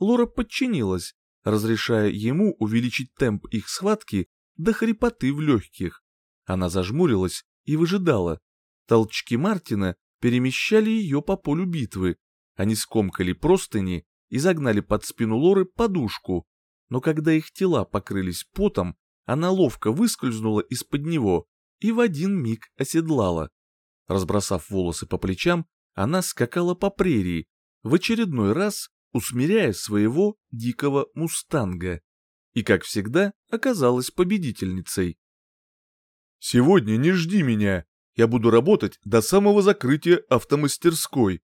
Лора подчинилась, разрешая ему увеличить темп их схватки до хрипоты в легких. Она зажмурилась и выжидала. Толчки Мартина перемещали ее по полю битвы. Они скомкали простыни и загнали под спину Лоры подушку, но когда их тела покрылись потом, она ловко выскользнула из-под него и в один миг оседлала. Разбросав волосы по плечам, она скакала по прерии, в очередной раз усмиряя своего дикого мустанга. И, как всегда, оказалась победительницей. «Сегодня не жди меня, я буду работать до самого закрытия автомастерской».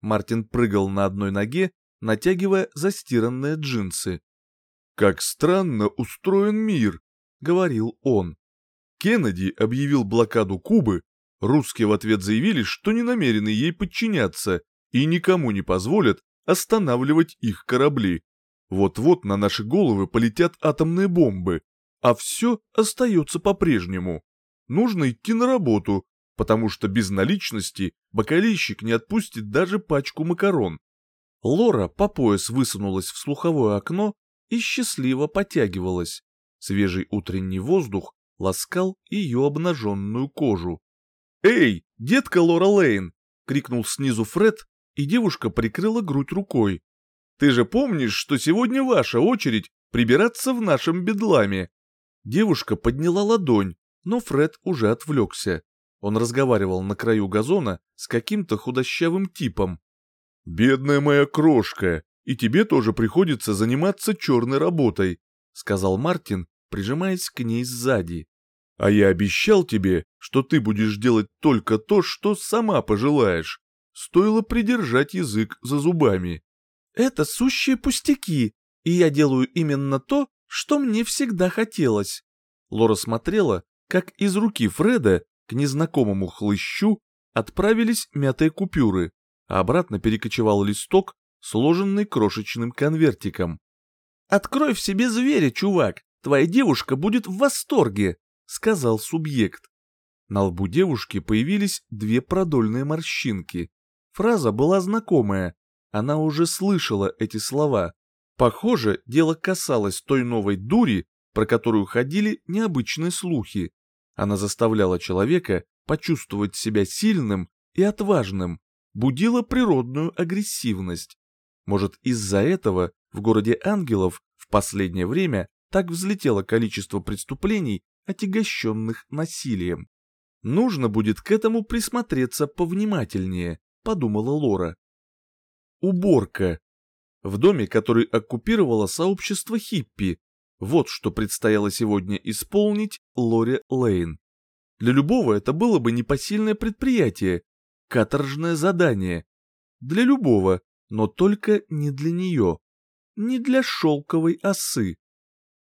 Мартин прыгал на одной ноге, натягивая застиранные джинсы. «Как странно устроен мир», — говорил он. Кеннеди объявил блокаду Кубы, русские в ответ заявили, что не намерены ей подчиняться и никому не позволят останавливать их корабли. Вот-вот на наши головы полетят атомные бомбы, а все остается по-прежнему. Нужно идти на работу, потому что без наличности бакалейщик не отпустит даже пачку макарон. Лора по пояс высунулась в слуховое окно и счастливо потягивалась. Свежий утренний воздух ласкал ее обнаженную кожу. «Эй, детка Лора Лейн!» — крикнул снизу Фред, и девушка прикрыла грудь рукой. «Ты же помнишь, что сегодня ваша очередь прибираться в нашем бедламе?» Девушка подняла ладонь, но Фред уже отвлекся. Он разговаривал на краю газона с каким-то худощавым типом. «Бедная моя крошка, и тебе тоже приходится заниматься черной работой», сказал Мартин, прижимаясь к ней сзади. «А я обещал тебе, что ты будешь делать только то, что сама пожелаешь. Стоило придержать язык за зубами». «Это сущие пустяки, и я делаю именно то, что мне всегда хотелось». Лора смотрела, как из руки Фреда к незнакомому хлыщу отправились мятые купюры, а обратно перекочевал листок, сложенный крошечным конвертиком. «Открой в себе зверя, чувак, твоя девушка будет в восторге», — сказал субъект. На лбу девушки появились две продольные морщинки. Фраза была знакомая, она уже слышала эти слова. Похоже, дело касалось той новой дури, про которую ходили необычные слухи. Она заставляла человека почувствовать себя сильным и отважным, будила природную агрессивность. Может, из-за этого в городе ангелов в последнее время так взлетело количество преступлений, отягощенных насилием. Нужно будет к этому присмотреться повнимательнее, подумала Лора. Уборка. В доме, который оккупировало сообщество хиппи, вот что предстояло сегодня исполнить Лоре Лейн. Для любого это было бы непосильное предприятие, каторжное задание. Для любого, но только не для нее. Не для шелковой осы.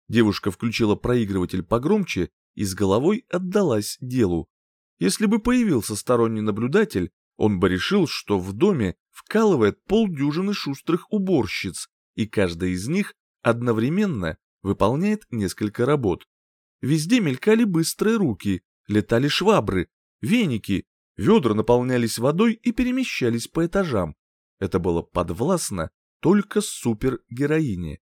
Девушка включила проигрыватель погромче и с головой отдалась делу. Если бы появился сторонний наблюдатель, он бы решил, что в доме вкалывает полдюжины шустрых уборщиц, и каждая из них одновременно выполняет несколько работ. Везде мелькали быстрые руки, летали швабры, веники, ведра наполнялись водой и перемещались по этажам. Это было подвластно только супергероине.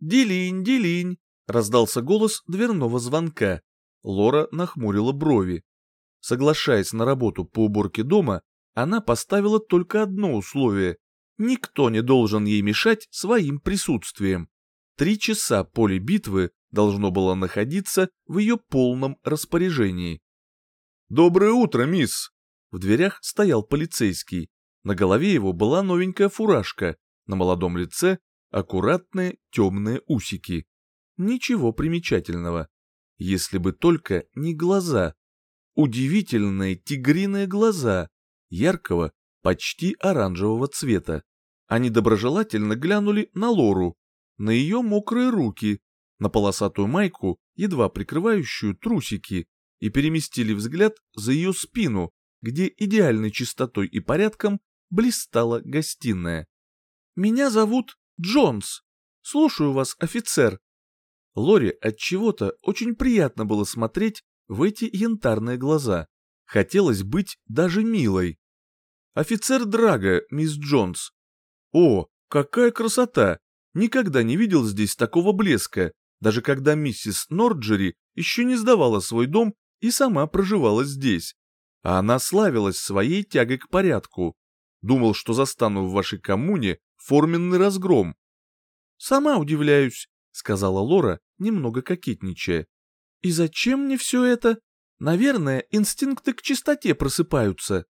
«Делинь, делинь!» — раздался голос дверного звонка. Лора нахмурила брови. Соглашаясь на работу по уборке дома, она поставила только одно условие. Никто не должен ей мешать своим присутствием. Три часа поле битвы должно было находиться в ее полном распоряжении. «Доброе утро, мисс!» В дверях стоял полицейский. На голове его была новенькая фуражка, на молодом лице аккуратные темные усики. Ничего примечательного. Если бы только не глаза. Удивительные тигриные глаза, яркого, почти оранжевого цвета. Они доброжелательно глянули на Лору, на ее мокрые руки, на полосатую майку, едва прикрывающую трусики, и переместили взгляд за ее спину, где идеальной чистотой и порядком блистала гостиная. «Меня зовут Джонс. Слушаю вас, офицер». Лори от чего-то очень приятно было смотреть в эти янтарные глаза. Хотелось быть даже милой. «Офицер Драга, мисс Джонс». «О, какая красота! Никогда не видел здесь такого блеска, даже когда миссис Норджери еще не сдавала свой дом и сама проживала здесь. А она славилась своей тягой к порядку. Думал, что застану в вашей коммуне форменный разгром. «Сама удивляюсь», — сказала Лора, немного кокетничая. «И зачем мне все это? Наверное, инстинкты к чистоте просыпаются».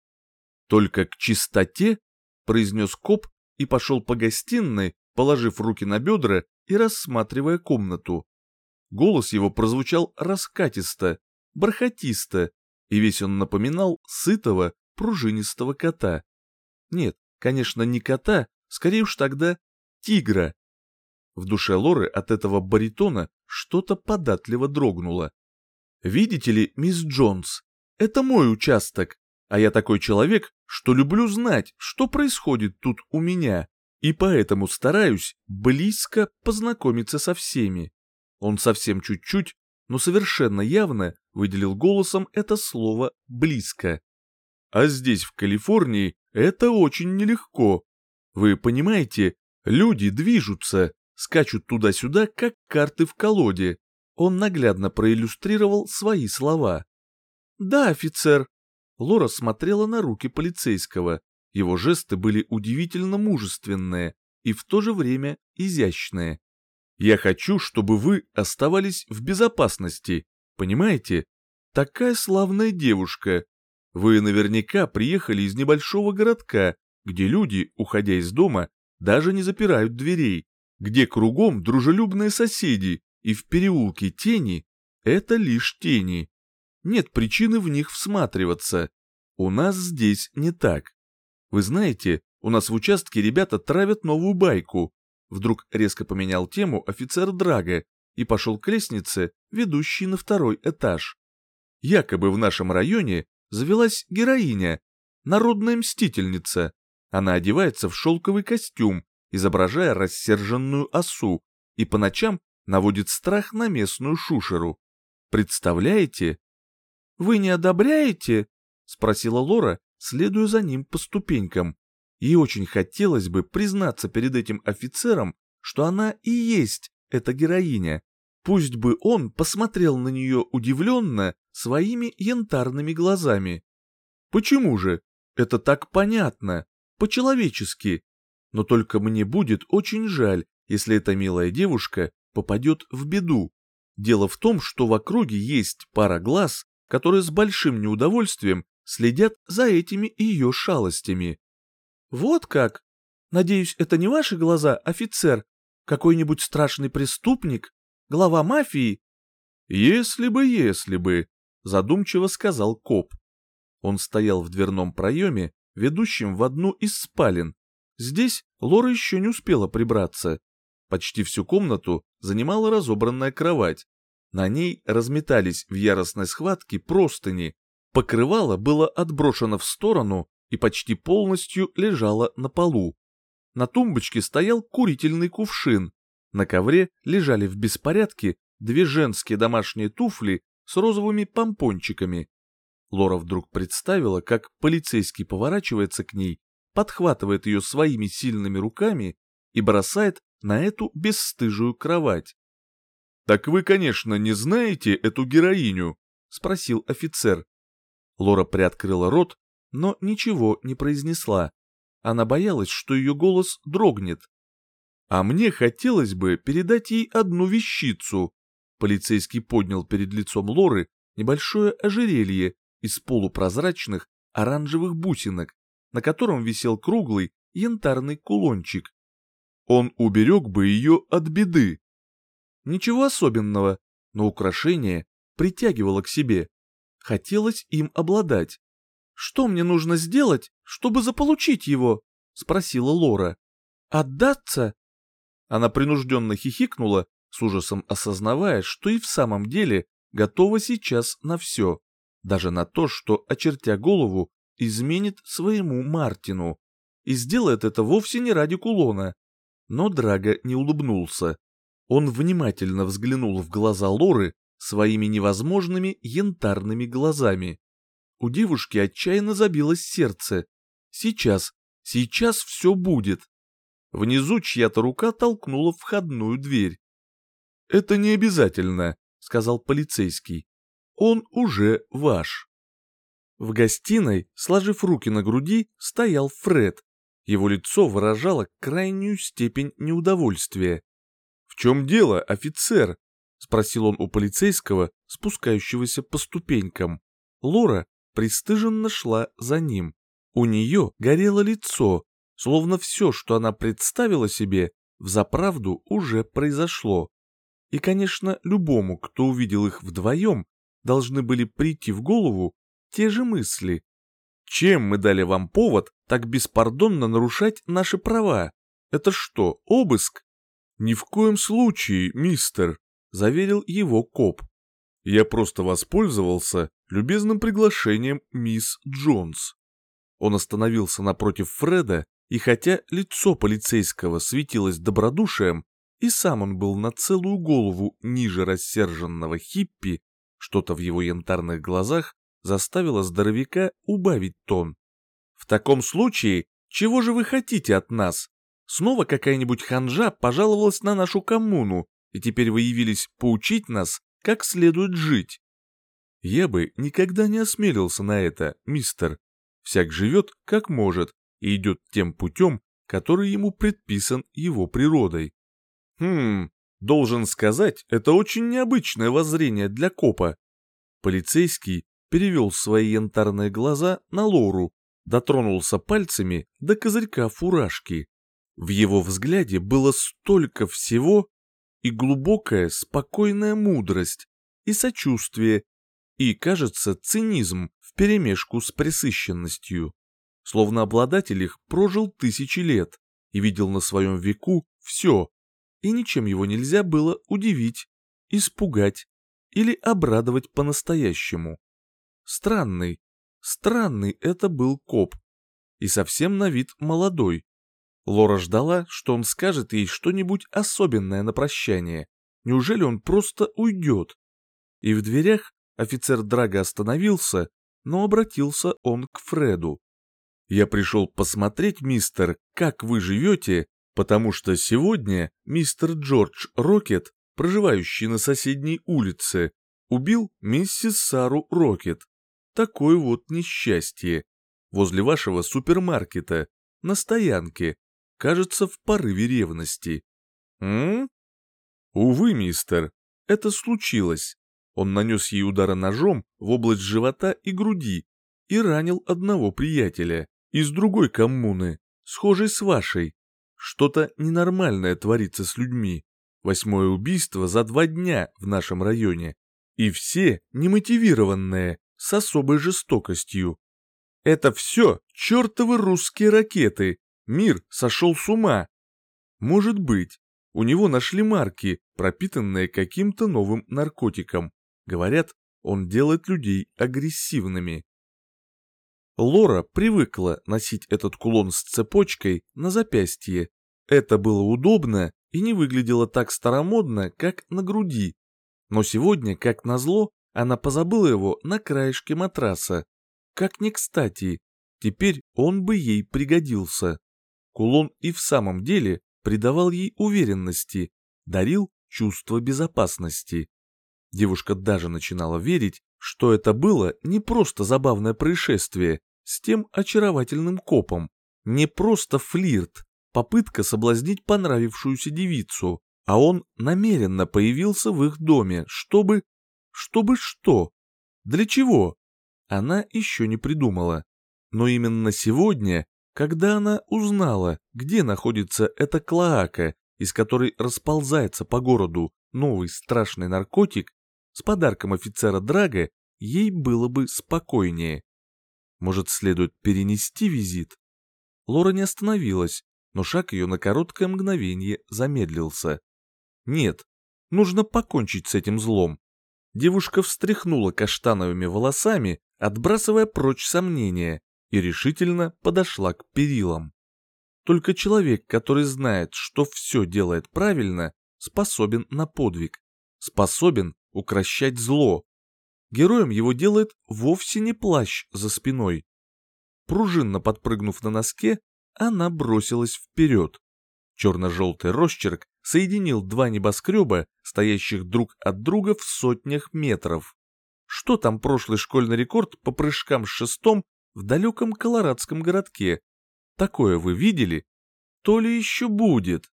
«Только к чистоте?» — произнес коп и пошел по гостиной, положив руки на бедра и рассматривая комнату. Голос его прозвучал раскатисто, бархатисто, и весь он напоминал сытого, пружинистого кота. Нет, конечно, не кота, скорее уж тогда тигра. В душе Лоры от этого баритона что-то податливо дрогнуло. «Видите ли, мисс Джонс, это мой участок, а я такой человек, что люблю знать, что происходит тут у меня и поэтому стараюсь близко познакомиться со всеми. Он совсем чуть-чуть, но совершенно явно выделил голосом это слово «близко». А здесь, в Калифорнии, это очень нелегко. Вы понимаете, люди движутся, скачут туда-сюда, как карты в колоде. Он наглядно проиллюстрировал свои слова. «Да, офицер». Лора смотрела на руки полицейского. Его жесты были удивительно мужественные и в то же время изящные. «Я хочу, чтобы вы оставались в безопасности, понимаете? Такая славная девушка. Вы наверняка приехали из небольшого городка, где люди, уходя из дома, даже не запирают дверей, где кругом дружелюбные соседи, и в переулке тени — это лишь тени. Нет причины в них всматриваться. У нас здесь не так. Вы знаете, у нас в участке ребята травят новую байку. Вдруг резко поменял тему офицер Драга и пошел к лестнице, ведущей на второй этаж. Якобы в нашем районе завелась героиня, народная мстительница. Она одевается в шелковый костюм, изображая рассерженную осу, и по ночам наводит страх на местную шушеру. Представляете? «Вы не одобряете?» — спросила Лора, следуя за ним по ступенькам. Ей очень хотелось бы признаться перед этим офицером, что она и есть эта героиня. Пусть бы он посмотрел на нее удивленно своими янтарными глазами. Почему же? Это так понятно, по-человечески. Но только мне будет очень жаль, если эта милая девушка попадет в беду. Дело в том, что в округе есть пара глаз, которые с большим неудовольствием следят за этими ее шалостями. Вот как? Надеюсь, это не ваши глаза, офицер? Какой-нибудь страшный преступник? Глава мафии? Если бы, если бы, задумчиво сказал коп. Он стоял в дверном проеме, ведущем в одну из спален. Здесь Лора еще не успела прибраться. Почти всю комнату занимала разобранная кровать. На ней разметались в яростной схватке простыни. Покрывало было отброшено в сторону и почти полностью лежало на полу. На тумбочке стоял курительный кувшин. На ковре лежали в беспорядке две женские домашние туфли с розовыми помпончиками. Лора вдруг представила, как полицейский поворачивается к ней, подхватывает ее своими сильными руками и бросает на эту бесстыжую кровать. «Так вы, конечно, не знаете эту героиню?» — спросил офицер. Лора приоткрыла рот, но ничего не произнесла. Она боялась, что ее голос дрогнет. «А мне хотелось бы передать ей одну вещицу». Полицейский поднял перед лицом Лоры небольшое ожерелье из полупрозрачных оранжевых бусинок, на котором висел круглый янтарный кулончик. Он уберег бы ее от беды. Ничего особенного, но украшение притягивало к себе. Хотелось им обладать. «Что мне нужно сделать, чтобы заполучить его?» — спросила Лора. «Отдаться?» Она принужденно хихикнула, с ужасом осознавая, что и в самом деле готова сейчас на все, даже на то, что, очертя голову, изменит своему Мартину. И сделает это вовсе не ради кулона. Но Драга не улыбнулся. Он внимательно взглянул в глаза Лоры своими невозможными янтарными глазами. У девушки отчаянно забилось сердце. Сейчас, сейчас все будет. Внизу чья-то рука толкнула входную дверь. «Это не обязательно», — сказал полицейский. «Он уже ваш». В гостиной, сложив руки на груди, стоял Фред. Его лицо выражало крайнюю степень неудовольствия чем дело, офицер?» — спросил он у полицейского, спускающегося по ступенькам. Лора пристыженно шла за ним. У нее горело лицо, словно все, что она представила себе, взаправду уже произошло. И, конечно, любому, кто увидел их вдвоем, должны были прийти в голову те же мысли. Чем мы дали вам повод так беспардонно нарушать наши права? Это что, обыск? «Ни в коем случае, мистер», — заверил его коп. «Я просто воспользовался любезным приглашением мисс Джонс». Он остановился напротив Фреда, и хотя лицо полицейского светилось добродушием, и сам он был на целую голову ниже рассерженного хиппи, что-то в его янтарных глазах заставило здоровяка убавить тон. «В таком случае, чего же вы хотите от нас?» Снова какая-нибудь ханжа пожаловалась на нашу коммуну, и теперь вы явились поучить нас, как следует жить. Я бы никогда не осмелился на это, мистер. Всяк живет, как может, и идет тем путем, который ему предписан его природой. Хм, должен сказать, это очень необычное воззрение для копа. Полицейский перевел свои янтарные глаза на Лору, дотронулся пальцами до козырька фуражки. В его взгляде было столько всего и глубокая, спокойная мудрость, и сочувствие, и, кажется, цинизм вперемешку с пресыщенностью. Словно обладатель их прожил тысячи лет и видел на своем веку все, и ничем его нельзя было удивить, испугать или обрадовать по-настоящему. Странный, странный это был коп, и совсем на вид молодой, Лора ждала, что он скажет ей что-нибудь особенное на прощание. Неужели он просто уйдет? И в дверях офицер Драга остановился, но обратился он к Фреду. «Я пришел посмотреть, мистер, как вы живете, потому что сегодня мистер Джордж Рокет, проживающий на соседней улице, убил миссис Сару Рокет. Такое вот несчастье. Возле вашего супермаркета, на стоянке, кажется, в порыве ревности. М? Увы, мистер, это случилось. Он нанес ей удара ножом в область живота и груди и ранил одного приятеля из другой коммуны, схожей с вашей. Что-то ненормальное творится с людьми. Восьмое убийство за два дня в нашем районе. И все немотивированные, с особой жестокостью. Это все чертовы русские ракеты. Мир сошел с ума. Может быть, у него нашли марки, пропитанные каким-то новым наркотиком. Говорят, он делает людей агрессивными. Лора привыкла носить этот кулон с цепочкой на запястье. Это было удобно и не выглядело так старомодно, как на груди. Но сегодня, как назло, она позабыла его на краешке матраса. Как ни кстати, теперь он бы ей пригодился. Кулон и в самом деле придавал ей уверенности, дарил чувство безопасности. Девушка даже начинала верить, что это было не просто забавное происшествие с тем очаровательным копом, не просто флирт, попытка соблазнить понравившуюся девицу, а он намеренно появился в их доме, чтобы... Чтобы что? Для чего? Она еще не придумала. Но именно сегодня, когда она узнала, где находится эта клоака, из которой расползается по городу новый страшный наркотик, с подарком офицера Драга ей было бы спокойнее. Может, следует перенести визит? Лора не остановилась, но шаг ее на короткое мгновение замедлился. Нет, нужно покончить с этим злом. Девушка встряхнула каштановыми волосами, отбрасывая прочь сомнения, и решительно подошла к перилам. Только человек, который знает, что все делает правильно, способен на подвиг, способен укращать зло. Героем его делает вовсе не плащ за спиной. Пружинно подпрыгнув на носке, она бросилась вперед. Черно-желтый росчерк соединил два небоскреба, стоящих друг от друга в сотнях метров. Что там прошлый школьный рекорд по прыжкам с шестом в далеком колорадском городке? Такое вы видели? То ли еще будет?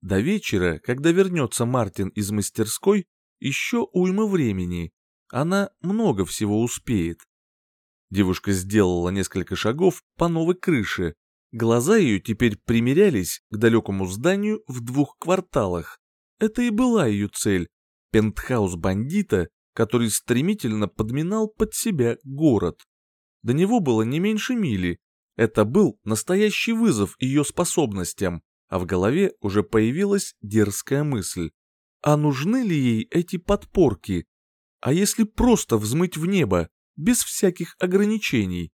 До вечера, когда вернется Мартин из мастерской, еще уйма времени. Она много всего успеет. Девушка сделала несколько шагов по новой крыше. Глаза ее теперь примерялись к далекому зданию в двух кварталах. Это и была ее цель. Пентхаус бандита, который стремительно подминал под себя город. До него было не меньше мили. Это был настоящий вызов ее способностям, а в голове уже появилась дерзкая мысль. А нужны ли ей эти подпорки? А если просто взмыть в небо, без всяких ограничений?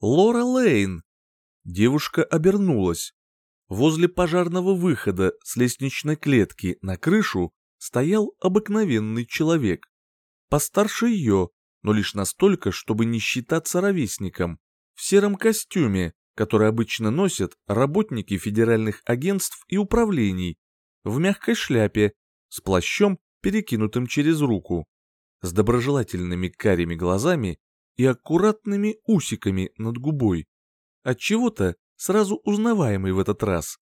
Лора Лейн. Девушка обернулась. Возле пожарного выхода с лестничной клетки на крышу стоял обыкновенный человек. Постарше ее, но лишь настолько, чтобы не считаться ровесником, в сером костюме, который обычно носят работники федеральных агентств и управлений, в мягкой шляпе, с плащом, перекинутым через руку, с доброжелательными карими глазами и аккуратными усиками над губой. Отчего-то сразу узнаваемый в этот раз.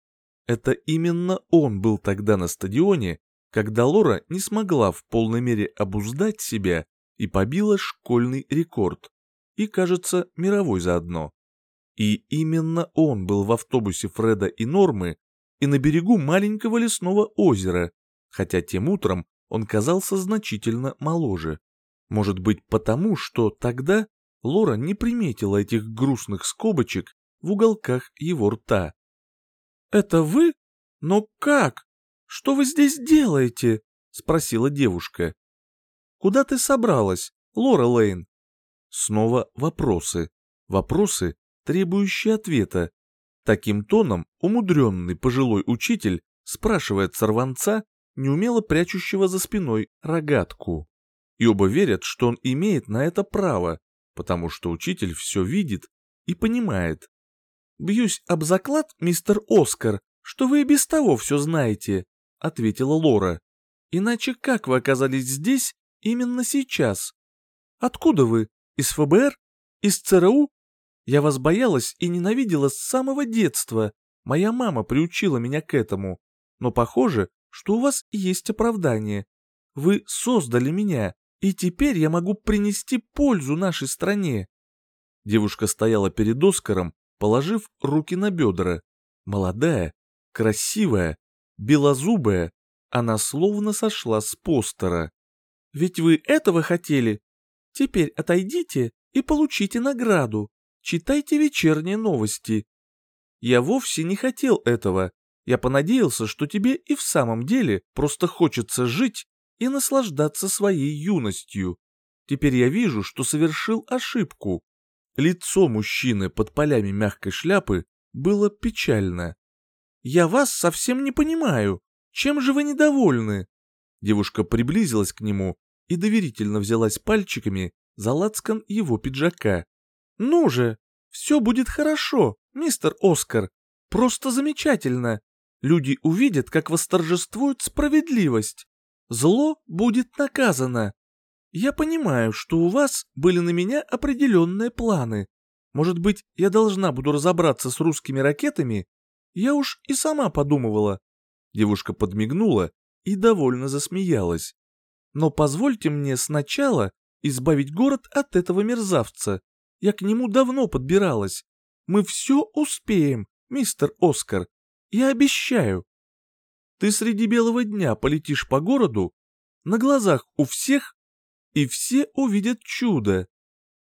Это именно он был тогда на стадионе, когда Лора не смогла в полной мере обуздать себя и побила школьный рекорд. И, кажется, мировой заодно. И именно он был в автобусе Фреда и Нормы и на берегу маленького лесного озера, хотя тем утром он казался значительно моложе. Может быть потому, что тогда Лора не приметила этих грустных скобочек в уголках его рта. «Это вы? Но как? Что вы здесь делаете?» — спросила девушка. «Куда ты собралась, Лора Лейн?» Снова вопросы. Вопросы, требующие ответа. Таким тоном умудренный пожилой учитель спрашивает сорванца, неумело прячущего за спиной рогатку. И оба верят, что он имеет на это право, потому что учитель все видит и понимает. «Бьюсь об заклад, мистер Оскар, что вы и без того все знаете», — ответила Лора. «Иначе как вы оказались здесь именно сейчас? Откуда вы? Из ФБР? Из ЦРУ? Я вас боялась и ненавидела с самого детства. Моя мама приучила меня к этому. Но похоже, что у вас есть оправдание. Вы создали меня, и теперь я могу принести пользу нашей стране». Девушка стояла перед Оскаром, положив руки на бедра. Молодая, красивая, белозубая, она словно сошла с постера. «Ведь вы этого хотели? Теперь отойдите и получите награду. Читайте вечерние новости». «Я вовсе не хотел этого. Я понадеялся, что тебе и в самом деле просто хочется жить и наслаждаться своей юностью. Теперь я вижу, что совершил ошибку. Лицо мужчины под полями мягкой шляпы было печально. «Я вас совсем не понимаю. Чем же вы недовольны?» Девушка приблизилась к нему и доверительно взялась пальчиками за лацкан его пиджака. «Ну же, все будет хорошо, мистер Оскар. Просто замечательно. Люди увидят, как восторжествует справедливость. Зло будет наказано. Я понимаю, что у вас были на меня определенные планы. Может быть, я должна буду разобраться с русскими ракетами? Я уж и сама подумывала. Девушка подмигнула и довольно засмеялась. Но позвольте мне сначала избавить город от этого мерзавца. Я к нему давно подбиралась. Мы все успеем, мистер Оскар. Я обещаю. Ты среди белого дня полетишь по городу, на глазах у всех, и все увидят чудо.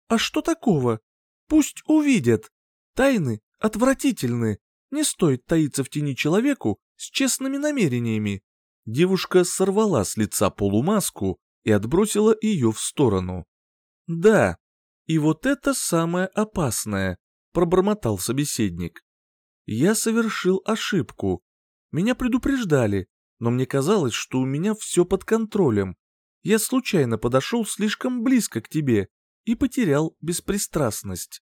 А что такого? Пусть увидят. Тайны отвратительны. Не стоит таиться в тени человеку с честными намерениями. Девушка сорвала с лица полумаску и отбросила ее в сторону. «Да, и вот это самое опасное», — пробормотал собеседник. «Я совершил ошибку, меня предупреждали, но мне казалось, что у меня все под контролем. Я случайно подошел слишком близко к тебе и потерял беспристрастность.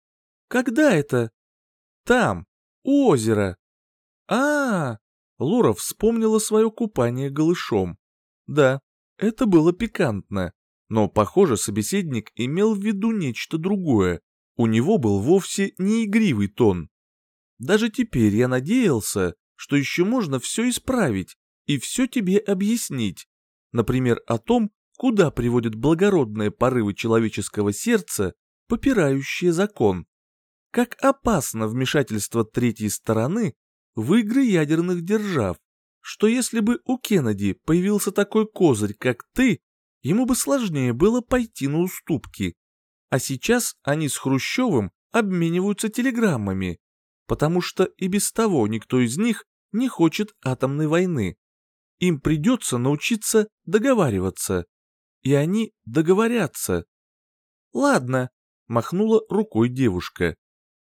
Когда это? Там, у озера. А, -а, -а Лора вспомнила свое купание голышом. Да, это было пикантно, но, похоже, собеседник имел в виду нечто другое. У него был вовсе не игривый тон. Даже теперь я надеялся, что еще можно все исправить и все тебе объяснить. Например, о том, куда приводят благородные порывы человеческого сердца, попирающие закон. Как опасно вмешательство третьей стороны в игры ядерных держав, что если бы у Кеннеди появился такой козырь, как ты, ему бы сложнее было пойти на уступки. А сейчас они с Хрущевым обмениваются телеграммами, потому что и без того никто из них не хочет атомной войны. Им придется научиться договариваться. И они договорятся. Ладно, махнула рукой девушка.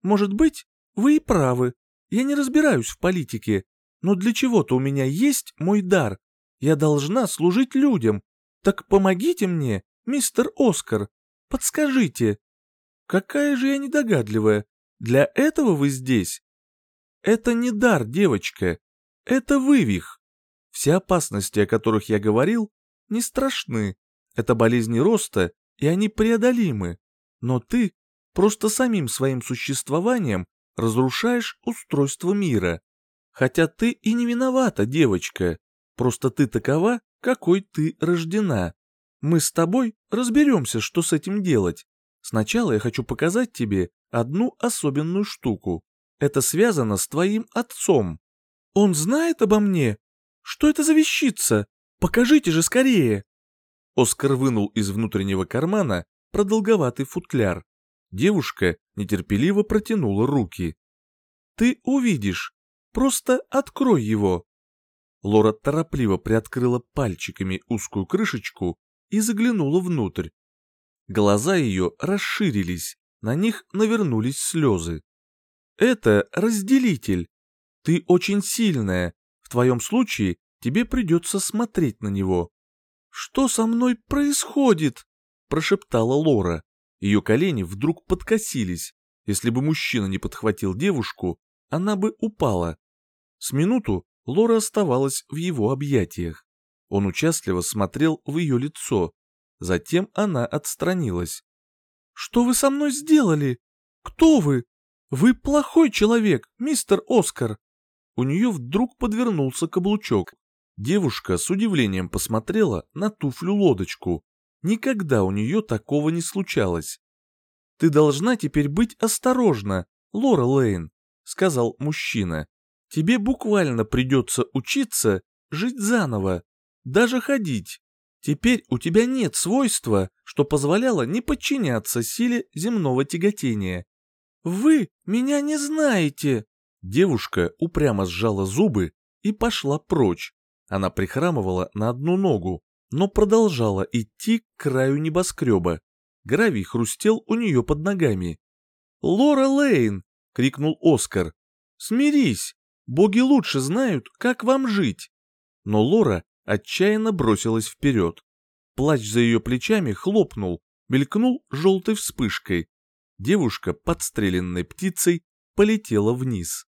Может быть, вы и правы. Я не разбираюсь в политике, но для чего-то у меня есть мой дар. Я должна служить людям. Так помогите мне, мистер Оскар. Подскажите. Какая же я недогадливая. Для этого вы здесь? Это не дар, девочка. Это вывих. Все опасности, о которых я говорил, не страшны. Это болезни роста, и они преодолимы. Но ты просто самим своим существованием разрушаешь устройство мира. Хотя ты и не виновата, девочка. Просто ты такова, какой ты рождена. Мы с тобой разберемся, что с этим делать. Сначала я хочу показать тебе одну особенную штуку. Это связано с твоим отцом. Он знает обо мне? Что это за вещица? Покажите же скорее!» Оскар вынул из внутреннего кармана продолговатый футляр. Девушка нетерпеливо протянула руки. «Ты увидишь. Просто открой его». Лора торопливо приоткрыла пальчиками узкую крышечку и заглянула внутрь. Глаза ее расширились, на них навернулись слезы. Это разделитель. Ты очень сильная. В твоем случае тебе придется смотреть на него. Что со мной происходит? Прошептала Лора. Ее колени вдруг подкосились. Если бы мужчина не подхватил девушку, она бы упала. С минуту Лора оставалась в его объятиях. Он участливо смотрел в ее лицо. Затем она отстранилась. «Что вы со мной сделали? Кто вы? Вы плохой человек, мистер Оскар!» У нее вдруг подвернулся каблучок. Девушка с удивлением посмотрела на туфлю-лодочку. Никогда у нее такого не случалось. «Ты должна теперь быть осторожна, Лора Лейн», — сказал мужчина. «Тебе буквально придется учиться жить заново, даже ходить. Теперь у тебя нет свойства, что позволяло не подчиняться силе земного тяготения. Вы меня не знаете!» Девушка упрямо сжала зубы и пошла прочь. Она прихрамывала на одну ногу, но продолжала идти к краю небоскреба. Гравий хрустел у нее под ногами. «Лора Лейн!» — крикнул Оскар. «Смирись! Боги лучше знают, как вам жить!» Но Лора отчаянно бросилась вперед. Плащ за ее плечами хлопнул, мелькнул желтой вспышкой. Девушка, подстреленной птицей, полетела вниз.